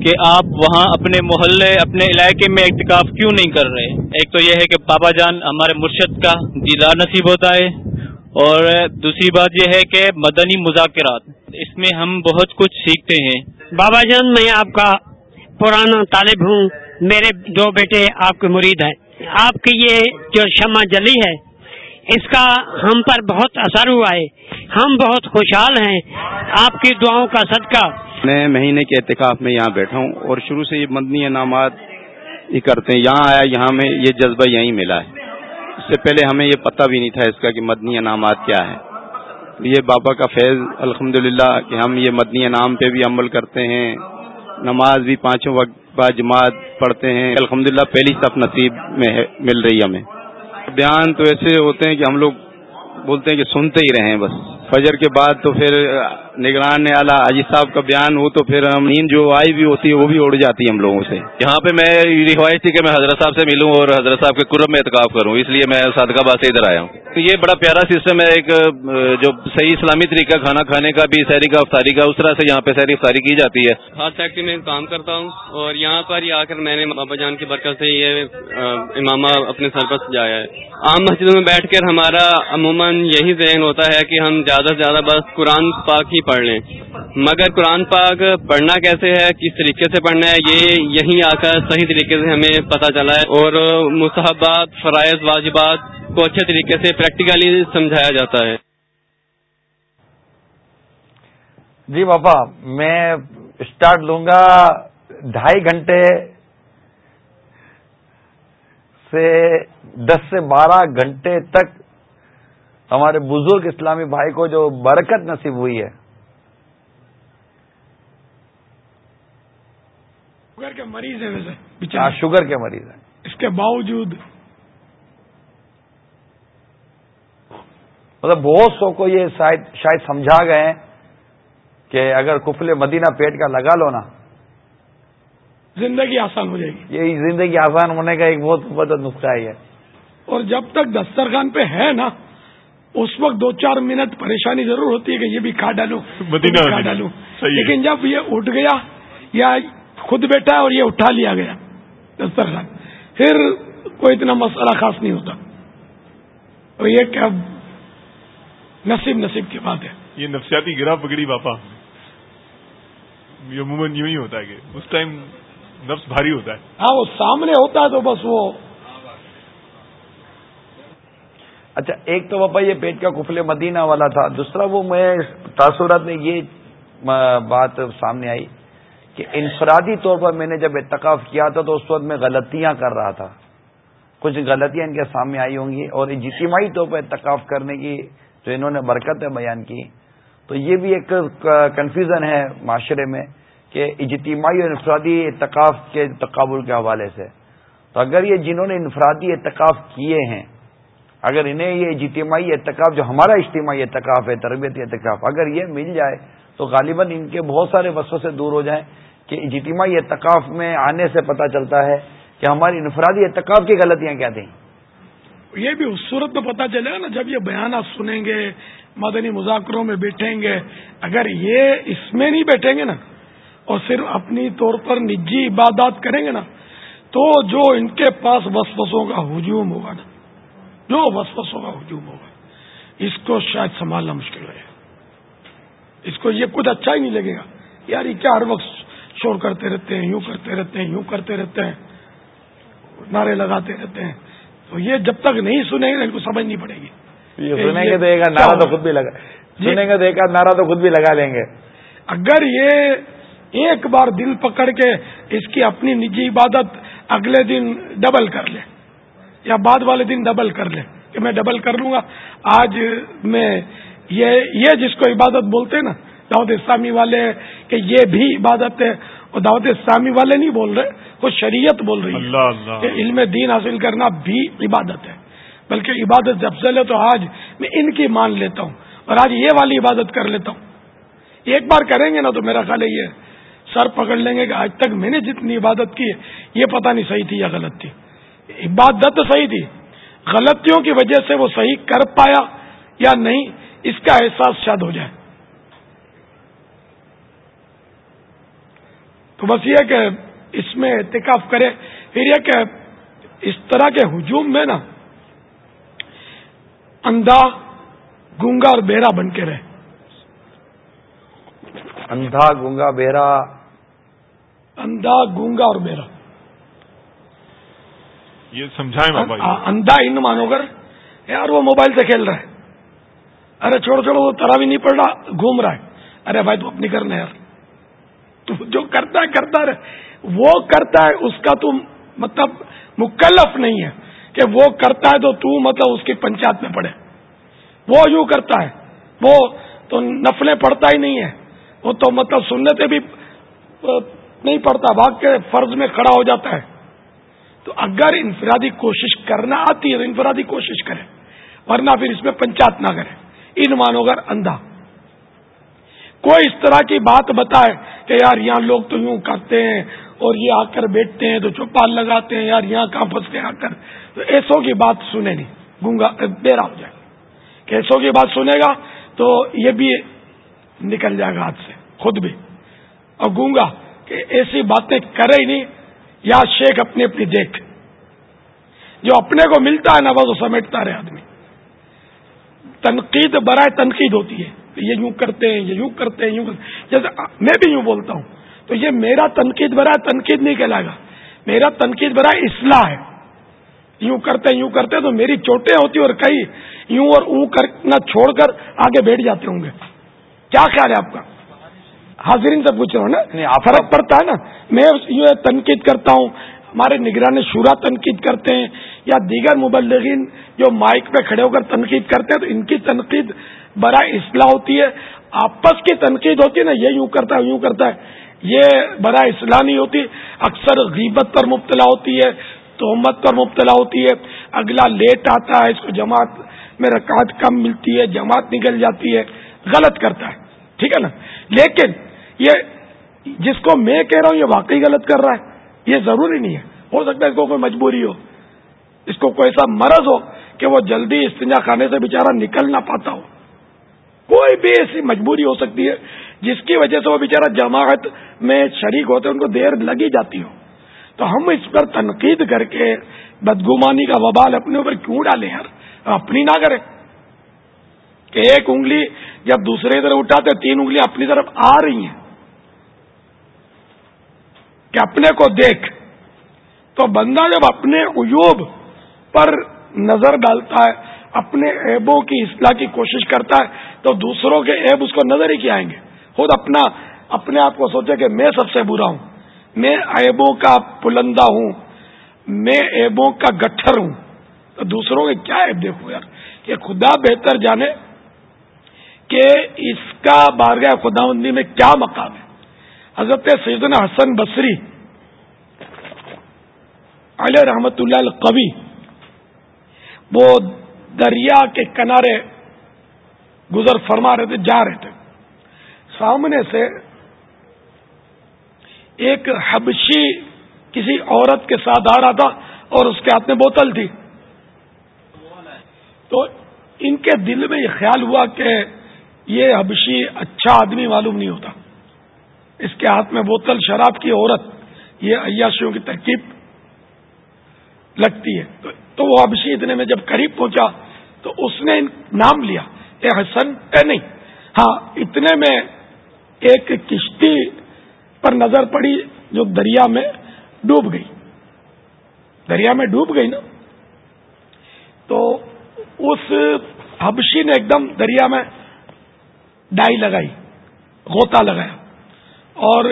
کہ آپ وہاں اپنے محلے اپنے علاقے میں احتکاف کیوں نہیں کر رہے؟ ایک تو یہ ہے کہ بابا جان ہمارے مرشد کا دیدار نصیب ہوتا ہے اور دوسری بات یہ ہے کہ مدنی مذاکرات اس میں ہم بہت کچھ سیکھتے ہیں۔ بابا جان میں آپ کا پرانا طالب ہوں۔ میرے دو بیٹے آپ کے مرید ہیں۔ آپ کی یہ جو شمع جلی ہے، اس کا ہم پر بہت اثر ہوا ہے۔ ہم بہت خوشحال ہیں۔ آپ کی دعاؤں کا صدقہ۔ میں مہینے کے اعتکاف میں یہاں بیٹھا ہوں اور شروع سے یہ مدنی انعامات ہی کرتے ہیں۔ یہاں آیا، یہاں میں یہ جذبہ یہیں ملا ہے۔ اس سے پہلے ہمیں یہ پتہ بھی نہیں تھا اس کا کہ مدنی انعامات کیا ہے یہ بابا کا فیض الحمد کہ ہم یہ مدنی انعام پہ بھی عمل کرتے ہیں۔ نماز بھی پانچوں وقت بعد جماعت پڑھتے ہیں۔ الحمد پہلی صف نصیب میں مل رہی ہمیں۔ بیان تو ایسے ہوتے ہیں کہ ہم لوگ بولتے ہیں کہ سنتے ہی رہیں بس۔ فجر کے بعد تو پھر نگران اعلیٰ اجیت صاحب کا بیان ہو تو پھر ہم نیند جو آئی بھی ہوتی ہے وہ بھی اڑ جاتی ہے ہم لوگوں سے۔ یہاں پہ میں رہائش تھی کہ میں حضرت صاحب سے ملوں اور حضرت صاحب کے قرب میں اعتکاف کروں اس لیے میں صادقہ باد سے ادھر آیا ہوں۔ تو یہ بڑا پیارا سسٹم ہے ایک جو صحیح اسلامی طریقہ کھانا کھانے کا بھی سحری کا افطاری کا اس طرح سے یہاں پہ سحری افطاری کی جاتی ہے۔ خاص فیکٹری میں کام کرتا ہوں اور یہاں پر ہی آ کر میں نے بابا جان کی برکت سے یہ امامہ اپنے سر پر سجایا ہے۔ عام مسجدوں میں بیٹھ کر ہمارا عموماً یہی ذہن ہوتا ہے کہ ہم زیادہ سے زیادہ بس قرآن پاک ہی پڑھ لیں۔ مگر قرآن پاک پڑھنا کیسے ہے، کس طریقے سے پڑھنا ہے، یہ یہیں آ کر صحیح طریقے سے ہمیں پتہ چلا ہے اور مصحبات فرائض، واجبات کو اچھے طریقے سے پریکٹیکلی سمجھایا جاتا ہے۔ جی باپا میں اسٹارٹ لوں گا ڈھائی گھنٹے سے دس سے بارہ گھنٹے تک ہمارے بزرگ اسلامی بھائی کو جو برکت نصیب ہوئی ہے۔ شوگر کے مریض ہیں ویسے ہاں، شوگر کے مریض ہیں۔ اس کے باوجود۔ مطلب بہت سو کو یہ شاید سمجھا گئے ہیں کہ اگر کفل مدینہ پیٹ کا لگا لو نا زندگی آسان ہو جائے گی۔ یہ زندگی آسان ہونے کا ایک بہت بہت نسخہ ہے۔ اور جب تک دسترخوان پہ ہے نا اس وقت دو چار منٹ پریشانی ضرور ہوتی ہے کہ یہ بھی کھا ڈالوں مدینہ کھا ڈالوں لیکن جب یہ اٹھ گیا یا خود بیٹھا اور یہ اٹھا لیا گیا دسترخوان۔ پھر کوئی اتنا مسئلہ خاص نہیں ہوتا۔ اور یہ کیا نصیب نصیب کی بات ہے۔ یہ نفسیاتی گرا پکڑی باپا۔ یہ عموماً یوں ہی ہوتا ہے کہ اس ٹائم نفس بھاری ہوتا ہے۔ ہاں وہ سامنے ہوتا ہے تو بس وہ۔ اچھا ایک تو باپا یہ پیٹ کا کفل مدینہ والا تھا۔ دوسرا وہ میں تاثرات میں یہ بات سامنے آئی۔ کہ انفرادی طور پر میں نے جب اتقاف کیا تھا تو اس وقت میں غلطیاں کر رہا تھا۔ کچھ غلطیاں ان کے سامنے آئی ہوں گی اور اجتماعی طور پر اتقاف کرنے کی جو انہوں نے برکتیں بیان کی، تو یہ بھی ایک کنفیوژن ہے معاشرے میں کہ اجتماعی اور انفرادی اتقاف کے تقابل کے حوالے سے۔ تو اگر یہ جنہوں نے انفرادی اتقاف کیے ہیں، اگر انہیں یہ اجتماعی اتقاف جو ہمارا اجتماعی اتقاف ہے، تربیتی اتقاف اگر یہ مل جائے تو غالباً ان کے بہت سارے بسوں سے دور ہو جائیں۔ کہ اجتماعی اتقاف میں آنے سے پتہ چلتا ہے کہ ہماری انفرادی اتقاف کی غلطیاں کیا تھیں۔ یہ بھی اس صورت میں پتا چلے گا نا، جب یہ بیانات سنیں گے، مدنی مذاکروں میں بیٹھیں گے، اگر یہ اس میں نہیں بیٹھیں گے نا اور صرف اپنی طور پر نجی عبادات کریں گے نا، تو جو ان کے پاس وسوسوں کا ہجوم ہوگا نا، جو وسوسوں کا ہجوم ہوگا، اس کو شاید سنبھالنا مشکل ہے اس کو یہ کچھ اچھا ہی نہیں لگے گا، یار یہ کیا ہر وقت شور کرتے رہتے ہیں یوں کرتے رہتے ہیں یوں کرتے رہتے ہیں نعرے لگاتے رہتے ہیں۔ تو یہ جب تک نہیں سنیں گے ان کو سمجھ نہیں پڑے گی۔ یہ سنیں گے تو ایک نعرہ تو خود بھی لگا۔ سنیں گے تو ایک نعرہ تو خود بھی لگا لیں گے۔ اگر یہ ایک بار دل پکڑ کے اس کی اپنی نجی عبادت اگلے دن ڈبل کر لے یا بعد والے دن ڈبل کر لے کہ میں ڈبل کر لوں گا۔ آج میں یہ جس کو عبادت بولتے ہیں نا دعوت اسلامی والے کہ یہ بھی عبادت ہے اور دعوت اسلامی والے نہیں بول رہے وہ شریعت بول رہی ہے کہ علم دین حاصل کرنا بھی عبادت ہے۔ بلکہ عبادت جب سے لے تو آج میں ان کی مان لیتا ہوں اور آج یہ والی عبادت کر لیتا ہوں۔ ایک بار کریں گے نا تو میرا خیال ہے یہ سر پکڑ لیں گے کہ آج تک میں نے جتنی عبادت کی ہے یہ پتہ نہیں صحیح تھی یا غلط تھی۔ عبادت صحیح تھی۔ غلطیوں کی وجہ سے وہ صحیح کر پایا یا نہیں اس کا احساس شاید ہو جائے۔ تو بس یہ کہ اس میں احتکاف کرے پھر یہ کہ اس طرح کے ہجوم میں نا اندھا گونگا اور بہرا بن کے رہے۔ اندھا گونگا بہرا اندھا گونگا اور بہرا یہ سمجھائیں اندھا ان مانو کر یار وہ موبائل سے کھیل رہا ہے۔ ارے چھوڑو چھوڑو وہ ترا بھی نہیں پڑ رہا گھوم رہا ہے۔ ارے بھائی تو اپنی کرنا یار۔ تو جو کرتا ہے، کرتا رہے۔ وہ کرتا ہے، اس کا تو مطلب مکلف نہیں ہے کہ وہ کرتا ہے تو تو مطلب اس کی پنچایت میں پڑے۔ وہ یوں کرتا ہے۔ وہ تو نفلیں پڑتا ہی نہیں ہے۔ وہ تو مطلب سننے سے بھی نہیں پڑتا بھاگ کے فرض میں کھڑا ہو جاتا ہے۔ تو اگر انفرادی کوشش کرنا آتی ہے تو انفرادی کوشش کرے، ورنہ پھر اس میں پنچایت نہ کرے۔ ان مانو گھر اندھا۔ کوئی اس طرح کی بات بتائے کہ یار یہاں لوگ تو یوں کرتے ہیں اور یہ آ کر بیٹھتے ہیں تو چوپال لگاتے ہیں، یار یہاں کہاں پھنس کے آ کر؟ تو ایسوں کی بات سنے نہیں۔ گونگا بیرا ہو جائے۔ کہ ایسوں کی بات سنے گا تو یہ بھی نکل جائے گا ہاتھ سے، خود بھی۔ اور گونگا کہ ایسی باتیں کرے ہی نہیں، یا شیخ اپنی اپنی دیکھ۔ جو اپنے کو ملتا ہے نا، وہ سمیٹتا رہے آدمی۔ تنقید برائے تنقید ہوتی ہے۔ یہ یوں کرتے ہیں یہ یوں کرتے ہیں یوں کرتے جیسے میں بھی یوں بولتا ہوں۔ تو یہ میرا تنقید برائے تنقید نہیں کہلائے گا۔ میرا تنقید برائے اصلاح ہے۔ یوں کرتے یوں کرتے تو میری چوٹیں ہوتی اور کئی یوں اور اون کرنا چھوڑ کر آگے بیٹھ جاتے ہوں گے۔ کیا خیال ہے آپ کا؟ حاضرین سے پوچھ رہا ہوں نا؟ فرق پڑتا ہے نا؟ میں یوں تنقید کرتا ہوں ہمارے نگران شورا تنقید کرتے ہیں یا دیگر مبلغین جو مائک پہ کھڑے ہو کر تنقید کرتے ہیں تو ان کی تنقید برائے اصلاح ہوتی ہے، آپس کی تنقید ہوتی ہے نا، یہ یوں کرتا ہے، یوں کرتا ہے۔ یہ برائے اصلاح نہیں ہوتی، اکثر غیبت پر مبتلا ہوتی ہے، تہمت پر مبتلا ہوتی ہے۔ اگلا لیٹ آتا ہے، اس کو جماعت میں رکعت کم ملتی ہے، جماعت نکل جاتی ہے، غلط کرتا ہے۔ ٹھیک ہے نا؟ لیکن یہ جس کو میں کہہ رہا ہوں، یہ واقعی غلط کر رہا ہے۔ یہ ضروری نہیں ہے۔ ہو سکتا ہے اس کو کوئی مجبوری ہو، اس کو کوئی ایسا مرض ہو کہ وہ جلدی استنجا کھانے سے بےچارا نکل نہ پاتا ہو۔ کوئی بھی ایسی مجبوری ہو سکتی ہے جس کی وجہ سے وہ بےچارا جماعت میں شریک ہوتے ان کو دیر لگی جاتی ہو۔ تو ہم اس پر تنقید کر کے بدگمانی کا وبال اپنے اوپر کیوں ڈالیں یار؟ اپنی نہ کریں۔ کہ ایک انگلی جب دوسرے طرف اٹھاتے تین انگلی اپنی طرف آ رہی ہیں۔ کہ اپنے کو دیکھ۔ تو بندہ جب اپنے عیوب پر نظر ڈالتا ہے اپنے ایبوں کی اصلاح کی کوشش کرتا ہے تو دوسروں کے ایب اس کو نظر ہی کیا آئیں گے۔ خود اپنا، اپنے آپ کو سوچے کہ میں سب سے برا ہوں، میں ایبوں کا پلندہ ہوں، میں ایبوں کا گٹھر ہوں۔ تو دوسروں کے کیا ایب دیکھوں یار، کہ خدا بہتر جانے کہ اس کا بارگاہ خدا بندی میں کیا مقام ہے۔ حضرت سیدنا حسن بصری علیہ رحمت اللہ القوی، وہ دریا کے کنارے گزر فرما رہے تھے، جا رہے تھے۔ سامنے سے ایک حبشی کسی عورت کے ساتھ آ رہا تھا اور اس کے ہاتھ میں بوتل تھی۔ تو ان کے دل میں یہ خیال ہوا کہ یہ حبشی اچھا آدمی معلوم نہیں ہوتا۔ اس کے ہاتھ میں بوتل، شراب کی عورت، یہ عیاشیوں کی ترکیب لگتی ہے۔ تو وہ حبشی اتنے میں جب قریب پہنچا تو اس نے نام لیا۔ اے حسن، اے نہیں۔ ہاں اتنے میں ایک کشتی پر نظر پڑی جو دریا میں ڈوب گئی۔ دریا میں ڈوب گئی نا۔ تو اس حبشی نے ایک دم دریا میں ڈائی لگائی، غوطہ لگایا۔ اور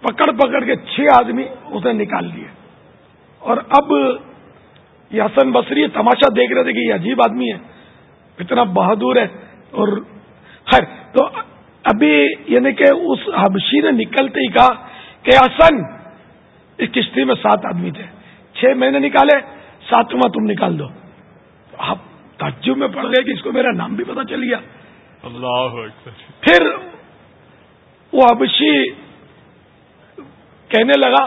پکڑ پکڑ کے چھ آدمی اسے نکال لیے اور اب یہ حسن بصری تماشا دیکھ رہے تھے کہ یہ عجیب آدمی ہے اتنا بہادر ہے اور خیر تو ابھی یعنی کہ اس حبشی نے نکلتے ہی کہا کہ حسن اس کشتی میں سات آدمی تھے چھ مہینے نکالے ساتواں تم نکال دو۔ آپ تعجب میں پڑ گئے کہ اس کو میرا نام بھی پتا چل گیا۔ اللہ پھر وہ حبشی کہنے لگا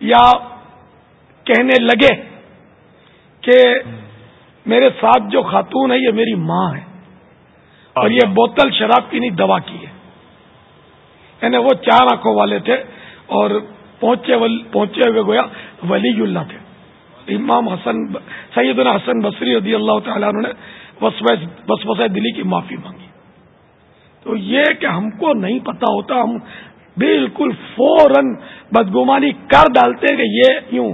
یا کہنے لگے کہ میرے ساتھ جو خاتون ہے یہ میری ماں ہے۔ اور یہ بوتل شراب کی نہیں دوا کی ہے۔ یعنی وہ چار آنکھوں والے تھے اور پہنچے پہنچے ہوئے گویا ولی اللہ تھے۔ امام حسن سیدنا حسن بصری رضی اللہ تعالیٰ نے بس بس دلی کی معافی مانگی۔ تو یہ کہ ہم کو نہیں پتا ہوتا ہم بالکل فوراً بدگمانی کر ڈالتے کہ یہ یوں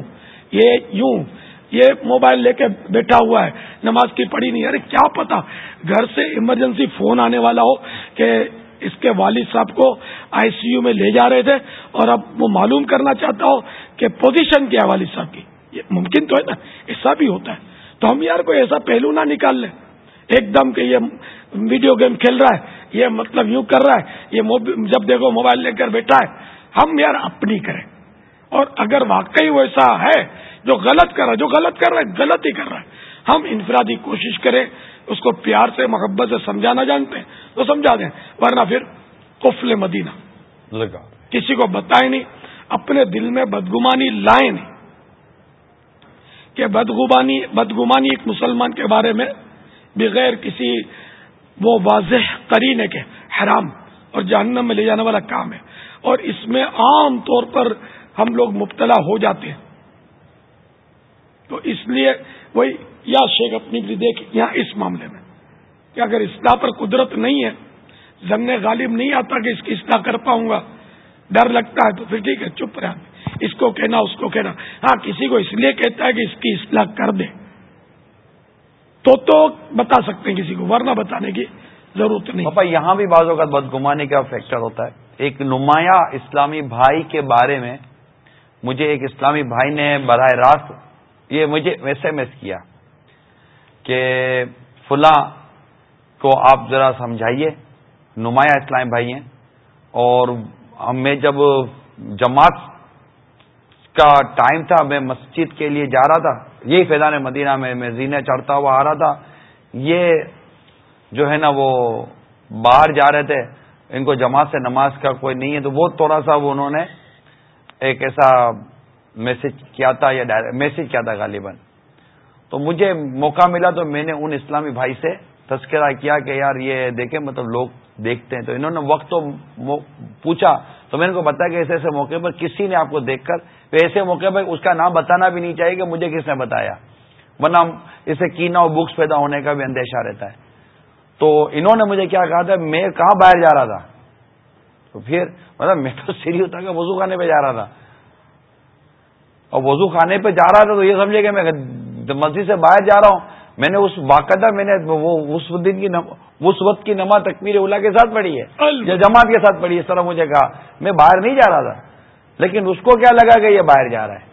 یہ یوں۔ یہ موبائل لے کے بیٹھا ہوا ہے، نماز کی پڑھی نہیں۔ ارے کیا پتا، گھر سے ایمرجنسی فون آنے والا ہو کہ اس کے والد صاحب کو آئی سی یو میں لے جا رہے تھے اور اب وہ معلوم کرنا چاہتا ہو کہ پوزیشن کیا ہے والد صاحب کی۔ یہ ممکن تو ہے نا، ایسا بھی ہوتا ہے۔ تو ہم یار کوئی ایسا پہلو نہ نکال لیں۔ ایک دم کہ یہ ویڈیو گیم کھیل رہا ہے، یہ مطلب یوں کر رہا ہے، یہ جب دیکھو موبائل لے کر بیٹھا ہے۔ ہم یار اپنی کریں۔ اور اگر واقعی وہ ایسا ہے جو غلط کر رہا ہے جو غلط کر رہا ہے غلط ہی کر رہا ہے۔ ہم انفرادی کوشش کریں اس کو پیار سے محبت سے سمجھانا جانتے ہیں تو سمجھا دیں۔ ورنہ پھر قفل مدینہ۔ لگا۔ کسی کو بتائیں نہیں اپنے دل میں بدگمانی لائیں نہیں۔ کہ بدگمانی بدگمانی ایک مسلمان کے بارے میں بغیر کسی وہ واضح کرینے کے حرام اور جہنم میں لے جانے والا کام ہے۔ اور اس میں عام طور پر ہم لوگ مبتلا ہو جاتے ہیں۔ تو اس لیے وہی یا شیخ اپنی بھی دیکھ یہاں اس معاملے میں کہ اگر اصلاح پر قدرت نہیں ہے ضمن غالب نہیں آتا کہ اس کی اصلاح کر پاؤں گا، ڈر لگتا ہے تو پھر ٹھیک ہے، چپ رہا۔ اس کو کہنا، اس کو کہنا۔ ہاں کسی کو اس لیے کہتا ہے کہ اس کی اصلاح کر دے۔ تو تو بتا سکتے ہیں کسی کو، ورنہ بتانے کی ضرورت نہیں۔ پاپا، یہاں بھی بعض اوقات بدگمانی کا فیکٹر ہوتا ہے۔ ایک نمایاں اسلامی بھائی کے بارے میں مجھے ایک اسلامی بھائی نے براہ راست یہ مجھے ایس ایم ایس کیا کہ فلاں کو آپ ذرا سمجھائیے، نمایاں اسلامی بھائی ہیں اور میں جب جماعت کا ٹائم تھا، میں مسجد کے لیے جا رہا تھا، یہی فیضان مدینہ میں میں زینے چڑھتا ہوا آ رہا تھا، یہ جو ہے نا وہ باہر جا رہے تھے، ان کو جماعت سے نماز کا کوئی نہیں ہے، تو وہ تھوڑا سا وہ انہوں نے ایک ایسا میسج کیا تھا یا میسج کیا تھا غالباً۔ تو مجھے موقع ملا تو میں نے ان اسلامی بھائی سے تذکرہ کیا کہ یار یہ دیکھیں مطلب لوگ دیکھتے ہیں۔ تو انہوں نے وقت تو پوچھا، تو میں نے کو بتایا کہ ایسے ایسے موقع پر کسی نے آپ کو دیکھ کر ایسے موقع پر اس کا نام بتانا بھی نہیں چاہیے کہ مجھے کس نے بتایا۔ ورنہ اسے کینا اور بکس پیدا ہونے کا بھی اندیشہ رہتا ہے۔ تو انہوں نے مجھے کیا کہا تھا، میں کہاں باہر جا رہا تھا؟ تو پھر مطلب میں تو سیری ہوتا کہ وضو خانے پہ جا رہا تھا۔ اور وضو خانے پہ جا رہا تھا تو یہ سمجھے کہ میں مسجد سے باہر جا رہا ہوں میں نے اس باقاعدہ میں نے وہ اس دن کی اس وقت کی نماز تکبیر اولا کے ساتھ پڑھی ہے۔ یا جماعت کے ساتھ پڑھی ہے اس طرح مجھے کہا۔ میں باہر نہیں جا رہا تھا۔ لیکن اس کو کیا لگا کہ یہ باہر جا رہا ہے؟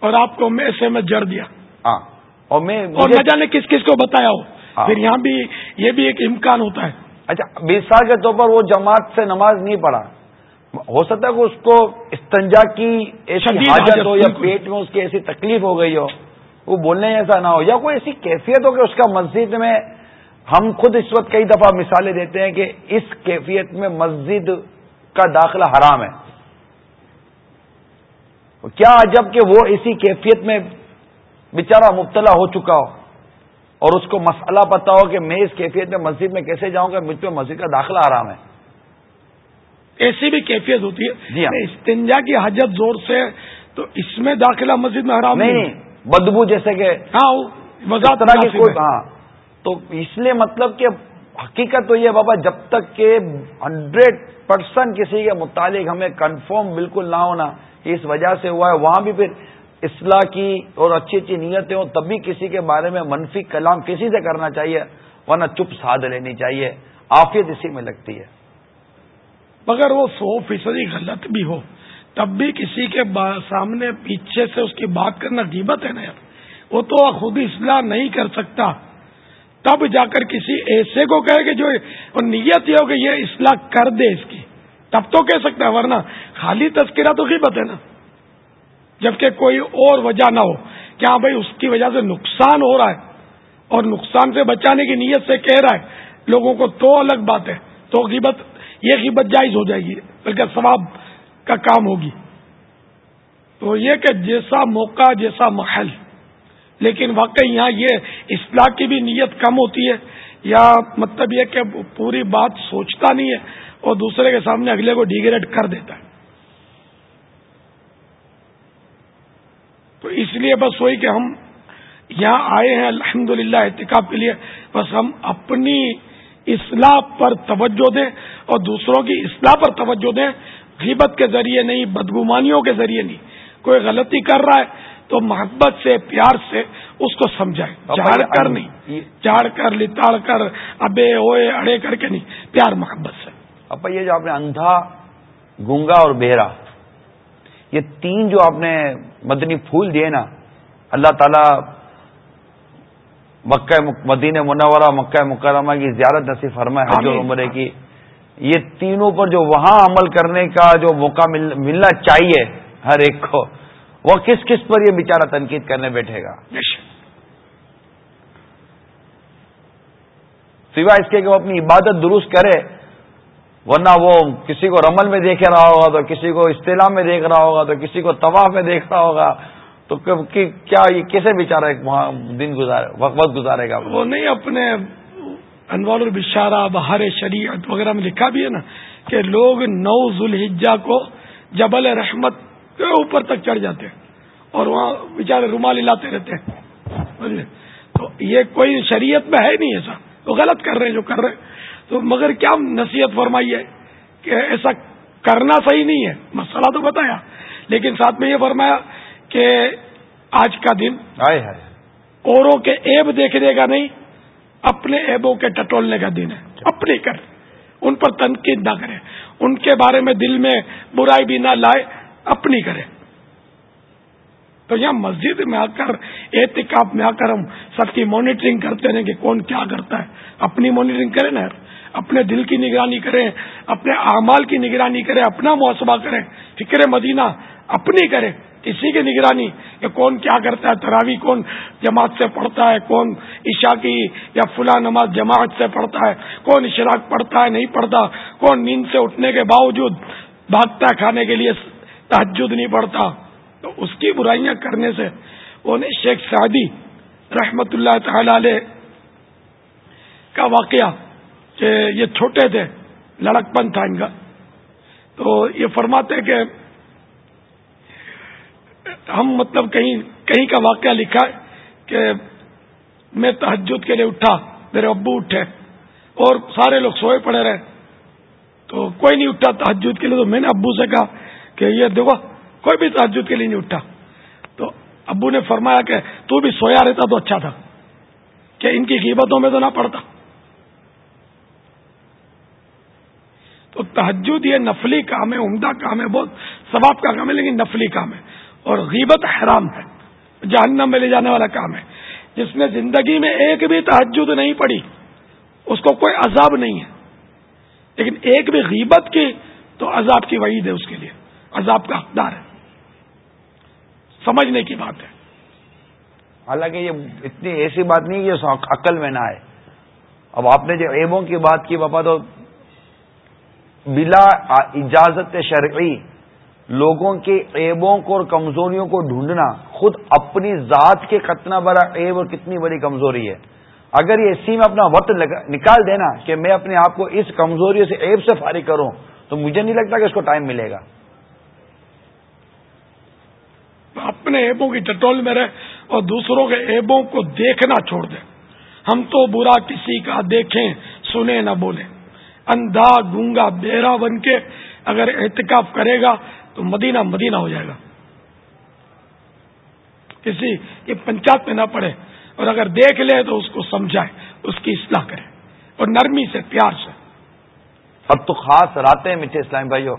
اور آپ کو میں سے میں جڑ دیا۔ ہاں۔ اور میں اور نہ جانے کس کس کو بتایا ہو۔ ہاں۔ پھر یہاں بھی یہ بھی ایک امکان ہوتا ہے۔ اچھا بیس سال کے طور پر وہ جماعت سے نماز نہیں پڑھا۔ ہو سکتا ہے کہ اس کو استنجا کی ایسی حاجت ہو یا پیٹ میں اس کی ایسی تکلیف ہو گئی ہو وہ بولنے ایسا نہ ہو یا کوئی ایسی کیفیت ہو کہ اس کا مسجد میں ہم خود اس وقت کئی دفعہ مثالیں دیتے ہیں کہ اس کیفیت میں مسجد کا داخلہ حرام ہے۔ کیا عجب کہ وہ اسی کیفیت میں بیچارہ مبتلا ہو چکا ہو۔ اور اس کو مسئلہ پتا ہو کہ میں اس کیفیت میں مسجد میں کیسے جاؤں گا مجھ پہ مسجد کا داخلہ آرام ہے۔ ایسی بھی کیفیت ہوتی ہے۔ جی ہاں۔ استنجا کی حاجت زور سے تو اس میں داخلہ مسجد میں حرام نہیں بدبو جیسے کہ ہاں طرح کی کوئی ہاں۔ تو اس لیے مطلب کہ حقیقت تو یہ بابا جب تک کہ ہنڈریڈ پرسینٹ کسی کے متعلق ہمیں کنفرم بالکل نہ ہونا اس وجہ سے ہوا ہے۔ وہاں بھی پھر اصلاح کی اور اچھی اچھی نیتیں ہوں تبھی کسی کے بارے میں منفی کلام کسی سے کرنا چاہیے، ورنہ چپ سادھ لینی چاہیے۔ آفیت اسی میں لگتی ہے۔ مگر وہ سو فیصدی غلط بھی ہو۔ تب بھی کسی کے سامنے پیچھے سے اس کی بات کرنا غیبت ہے نا یار۔ وہ تو خود اصلاح نہیں کر سکتا۔ تب جا کر کسی ایسے کو کہے کہ جو نیت یہ ہو کہ یہ اصلاح کر دے اس کی۔ تب تو کہہ سکتا ہے، ورنہ خالی تذکرہ تو غیبت ہے نا۔ جبکہ کوئی اور وجہ نہ ہو۔ کیا بھائی اس کی وجہ سے نقصان ہو رہا ہے؟ اور نقصان سے بچانے کی نیت سے کہہ رہا ہے۔ لوگوں کو تو الگ بات ہے۔ تو غیبت، یہ غیبت جائز ہو جائے گی، بلکہ ثواب کا کام ہوگی۔ تو یہ کہ جیسا موقع، جیسا محل۔ لیکن واقعی یہاں یہ اصلاح کی بھی نیت کم ہوتی ہے۔ یا مطلب یہ کہ پوری بات سوچتا نہیں ہے اور دوسرے کے سامنے اگلے کو ڈیگریڈ کر دیتا ہے۔ تو اس لیے بس وہی کہ ہم یہاں آئے ہیں الحمد للہ احتکاب کے لیے۔ بس ہم اپنی اصلاح پر توجہ دیں اور دوسروں کی اصلاح پر توجہ دیں۔ غیبت کے ذریعے نہیں بدگمانیوں کے ذریعے نہیں۔ کوئی غلطی کر رہا ہے تو محبت سے پیار سے اس کو سمجھائے جھاڑ کر نہیں جھاڑ کر لتاڑ کر ابے ہوئے اڑے کر کے نہیں۔ پیار محبت سے۔ اب یہ جو آپ نے اندھا گونگا اور بہرا یہ تین جو آپ نے مدنی پھول دیے نا اللہ تعالی مکہ مدینہ منورہ مکہ مکرمہ کی زیارت نصیب فرمائے حج اور عمرے کی۔ یہ تینوں پر جو وہاں عمل کرنے کا جو موقع ملنا چاہیے ہر ایک کو وہ کس کس پر یہ بیچارہ تنقید کرنے بیٹھے گا؟ سوائے اس کے کہ وہ اپنی عبادت درست کرے ورنہ وہ کسی کو رمل میں دیکھ رہا ہوگا تو کسی کو اصطلاح میں دیکھ رہا ہوگا تو کسی کو طواف میں دیکھ رہا ہوگا تو کیا یہ کیسے بےچارا وہاں دن گزارے وقت گزارے گا؟ وہ نہیں، اپنے انوار البشارہ، بہار شریعت وغیرہ میں لکھا بھی ہے نا کہ لوگ نو ذوالحجہ کو جبل رحمت کے اوپر تک چڑھ جاتے ہیں اور وہاں بےچارے رومال لاتے رہتے ہیں۔ تو یہ کوئی شریعت میں ہے نہیں ایسا۔ وہ غلط کر رہے ہیں جو کر رہے ہیں۔ تو مگر کیا نصیحت فرمائی ہے کہ ایسا کرنا صحیح نہیں ہے؟ مسئلہ تو بتایا۔ لیکن ساتھ میں یہ فرمایا کہ آج کا دن آئے اوروں کے ایب دیکھنے کا نہیں اپنے ایبوں کے ٹٹولنے کا دن ہے۔ اپنی کر ان پر تنقید نہ کرے ان کے بارے میں دل میں برائی بھی نہ لائے اپنی کرے تو یہاں مسجد میں آ کر احتکاب میں آ کر ہم سب کی مانیٹرنگ کرتے رہیں کہ کون کیا کرتا ہے۔ اپنی مانیٹرنگ کریں نا، اپنے دل کی نگرانی کریں، اپنے اعمال کی نگرانی کریں، اپنا محاسبہ کریں۔ فکر مدینہ اپنی کریں کسی کی نگرانی کہ کون کیا کرتا ہے تراوی کون جماعت سے پڑھتا ہے، کون عشاء کی یا فلاں نماز جماعت سے پڑھتا ہے، کون اشراق پڑھتا ہے، نہیں پڑھتا، کون نیند سے اٹھنے کے باوجود بھاگتا ہے کھانے کے لیے تحجد نہیں پڑھتا۔ تو اس کی برائیاں کرنے سے انہیں شیخ سعدی رحمت اللہ تعالی علیہ کا واقعہ کہ یہ چھوٹے تھے، لڑک پن تھا ان کا۔ تو یہ فرماتے کہ ہم مطلب کہیں کہیں کا واقعہ لکھا ہے کہ میں تحجد کے لیے اٹھا، میرے ابو اٹھے اور سارے لوگ سوئے پڑے رہے۔ تو کوئی نہیں اٹھا تحجد کے لیے، تو میں نے ابو سے کہا کہ یہ دیکھو کوئی بھی تحجد کے لیے نہیں اٹھا۔ تو ابو نے فرمایا کہ تو بھی سویا رہتا تو اچھا تھا، کہ ان کی قیمتوں میں تو نہ پڑتا۔ تو تحجد یہ نفلی کام ہے، عمدہ کام ہے، بہت ثواب کا کام ہے، لیکن نفلی کام ہے۔ اور غیبت حرام ہے، جہنم میں لے جانے والا کام ہے۔ جس نے زندگی میں ایک بھی تحجد نہیں پڑی اس کو کوئی عذاب نہیں ہے۔ لیکن ایک بھی غیبت کی تو عذاب کی وعید ہے اس کے لیے، عذاب کا حقدار ہے۔ سمجھنے کی بات ہے۔ حالانکہ یہ اتنی ایسی بات نہیں کہ عقل میں نہ آئے۔ اب آپ نے جو ایبوں کی بات کی باپا تو بلا اجازت شرعی لوگوں کے ایبوں کو اور کمزوریوں کو ڈھونڈنا، خود اپنی ذات کے کتنا بڑا ایب اور کتنی بڑی کمزوری ہے۔ اگر یہ اسی میں اپنا وقت نکال دینا کہ میں اپنے آپ کو اس کمزوری سے ایب سے فارغ کروں، تو مجھے نہیں لگتا کہ اس کو ٹائم ملے گا۔ اپنے ایبوں کی ٹٹول میں رہے اور دوسروں کے ایبوں کو دیکھنا چھوڑ دیں ہم تو برا کسی کا دیکھیں، سنیں نہ بولیں۔ اندھا گونگا بیرا بن کے اگر احتکاف کرے گا تو مدینہ مدینہ ہو جائے گا۔ کسی کی پنچایت میں نہ پڑے اور اگر دیکھ لے تو اس کو سمجھائے، اس کی اصلاح کرے اور نرمی سے پیار سے۔ اب تو خاص راتیں میٹھے اسلام بھائیو۔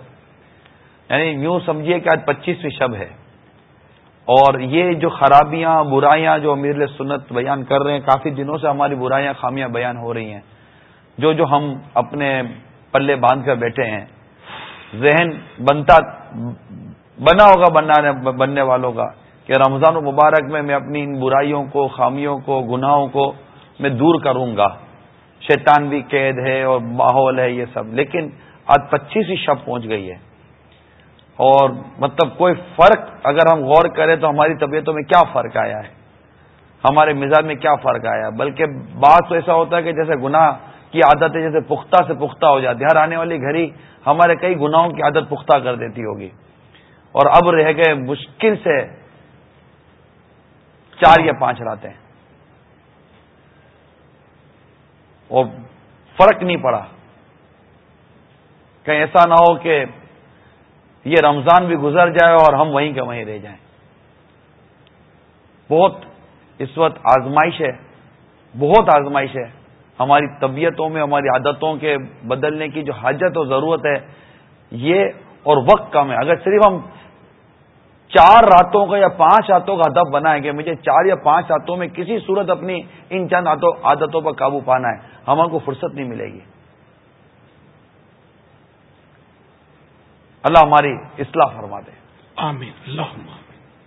یعنی یوں سمجھیے کہ آج پچیسویں شب ہے۔ اور یہ جو خرابیاں، برائیاں جو امیر سنت بیان کر رہے ہیں، کافی دنوں سے ہماری برائیاں، خامیاں بیان ہو رہی ہیں۔ جو جو ہم اپنے پلے باندھ کر بیٹھے ہیں، ذہن بنتا، بنا ہوگا بننے والوں کا، کہ رمضان و مبارک میں میں اپنی ان برائیوں کو، خامیوں کو، گناہوں کو میں دور کروں گا۔ شیطان بھی قید ہے اور ماحول ہے یہ سب، لیکن آج پچیس ہی شب پہنچ گئی ہے۔ اور مطلب کوئی فرق اگر ہم غور کریں تو ہماری طبیعتوں میں کیا فرق آیا ہے؟ ہمارے مزاج میں کیا فرق آیا؟ بلکہ بات تو ایسا ہوتا ہے کہ جیسے گناہ کی عادت ہے، جیسے پختہ سے پختہ ہو جاتی ہر آنے والی گھڑی ہمارے کئی گناہوں کی عادت پختہ کر دیتی ہوگی۔ اور اب رہ گئے مشکل سے چار یا پانچ راتیں۔ اور فرق نہیں پڑا۔ کہیں ایسا نہ ہو کہ یہ رمضان بھی گزر جائے اور ہم وہیں کے وہیں رہ جائیں۔ بہت اس وقت آزمائش ہے، بہت آزمائش ہے۔ ہماری طبیعتوں میں، ہماری عادتوں کے بدلنے کی جو حاجت اور ضرورت ہے، یہ اور وقت کم ہے۔ اگر صرف ہم چار راتوں کا یا پانچ راتوں کا ہدف بنائیں کہ مجھے چار یا پانچ راتوں میں کسی صورت اپنی ان چند عادتوں پر قابو پانا ہے ہمارے کو فرصت نہیں ملے گی۔ اللہ ہماری اصلاح فرما دے۔ آمین۔ اللہ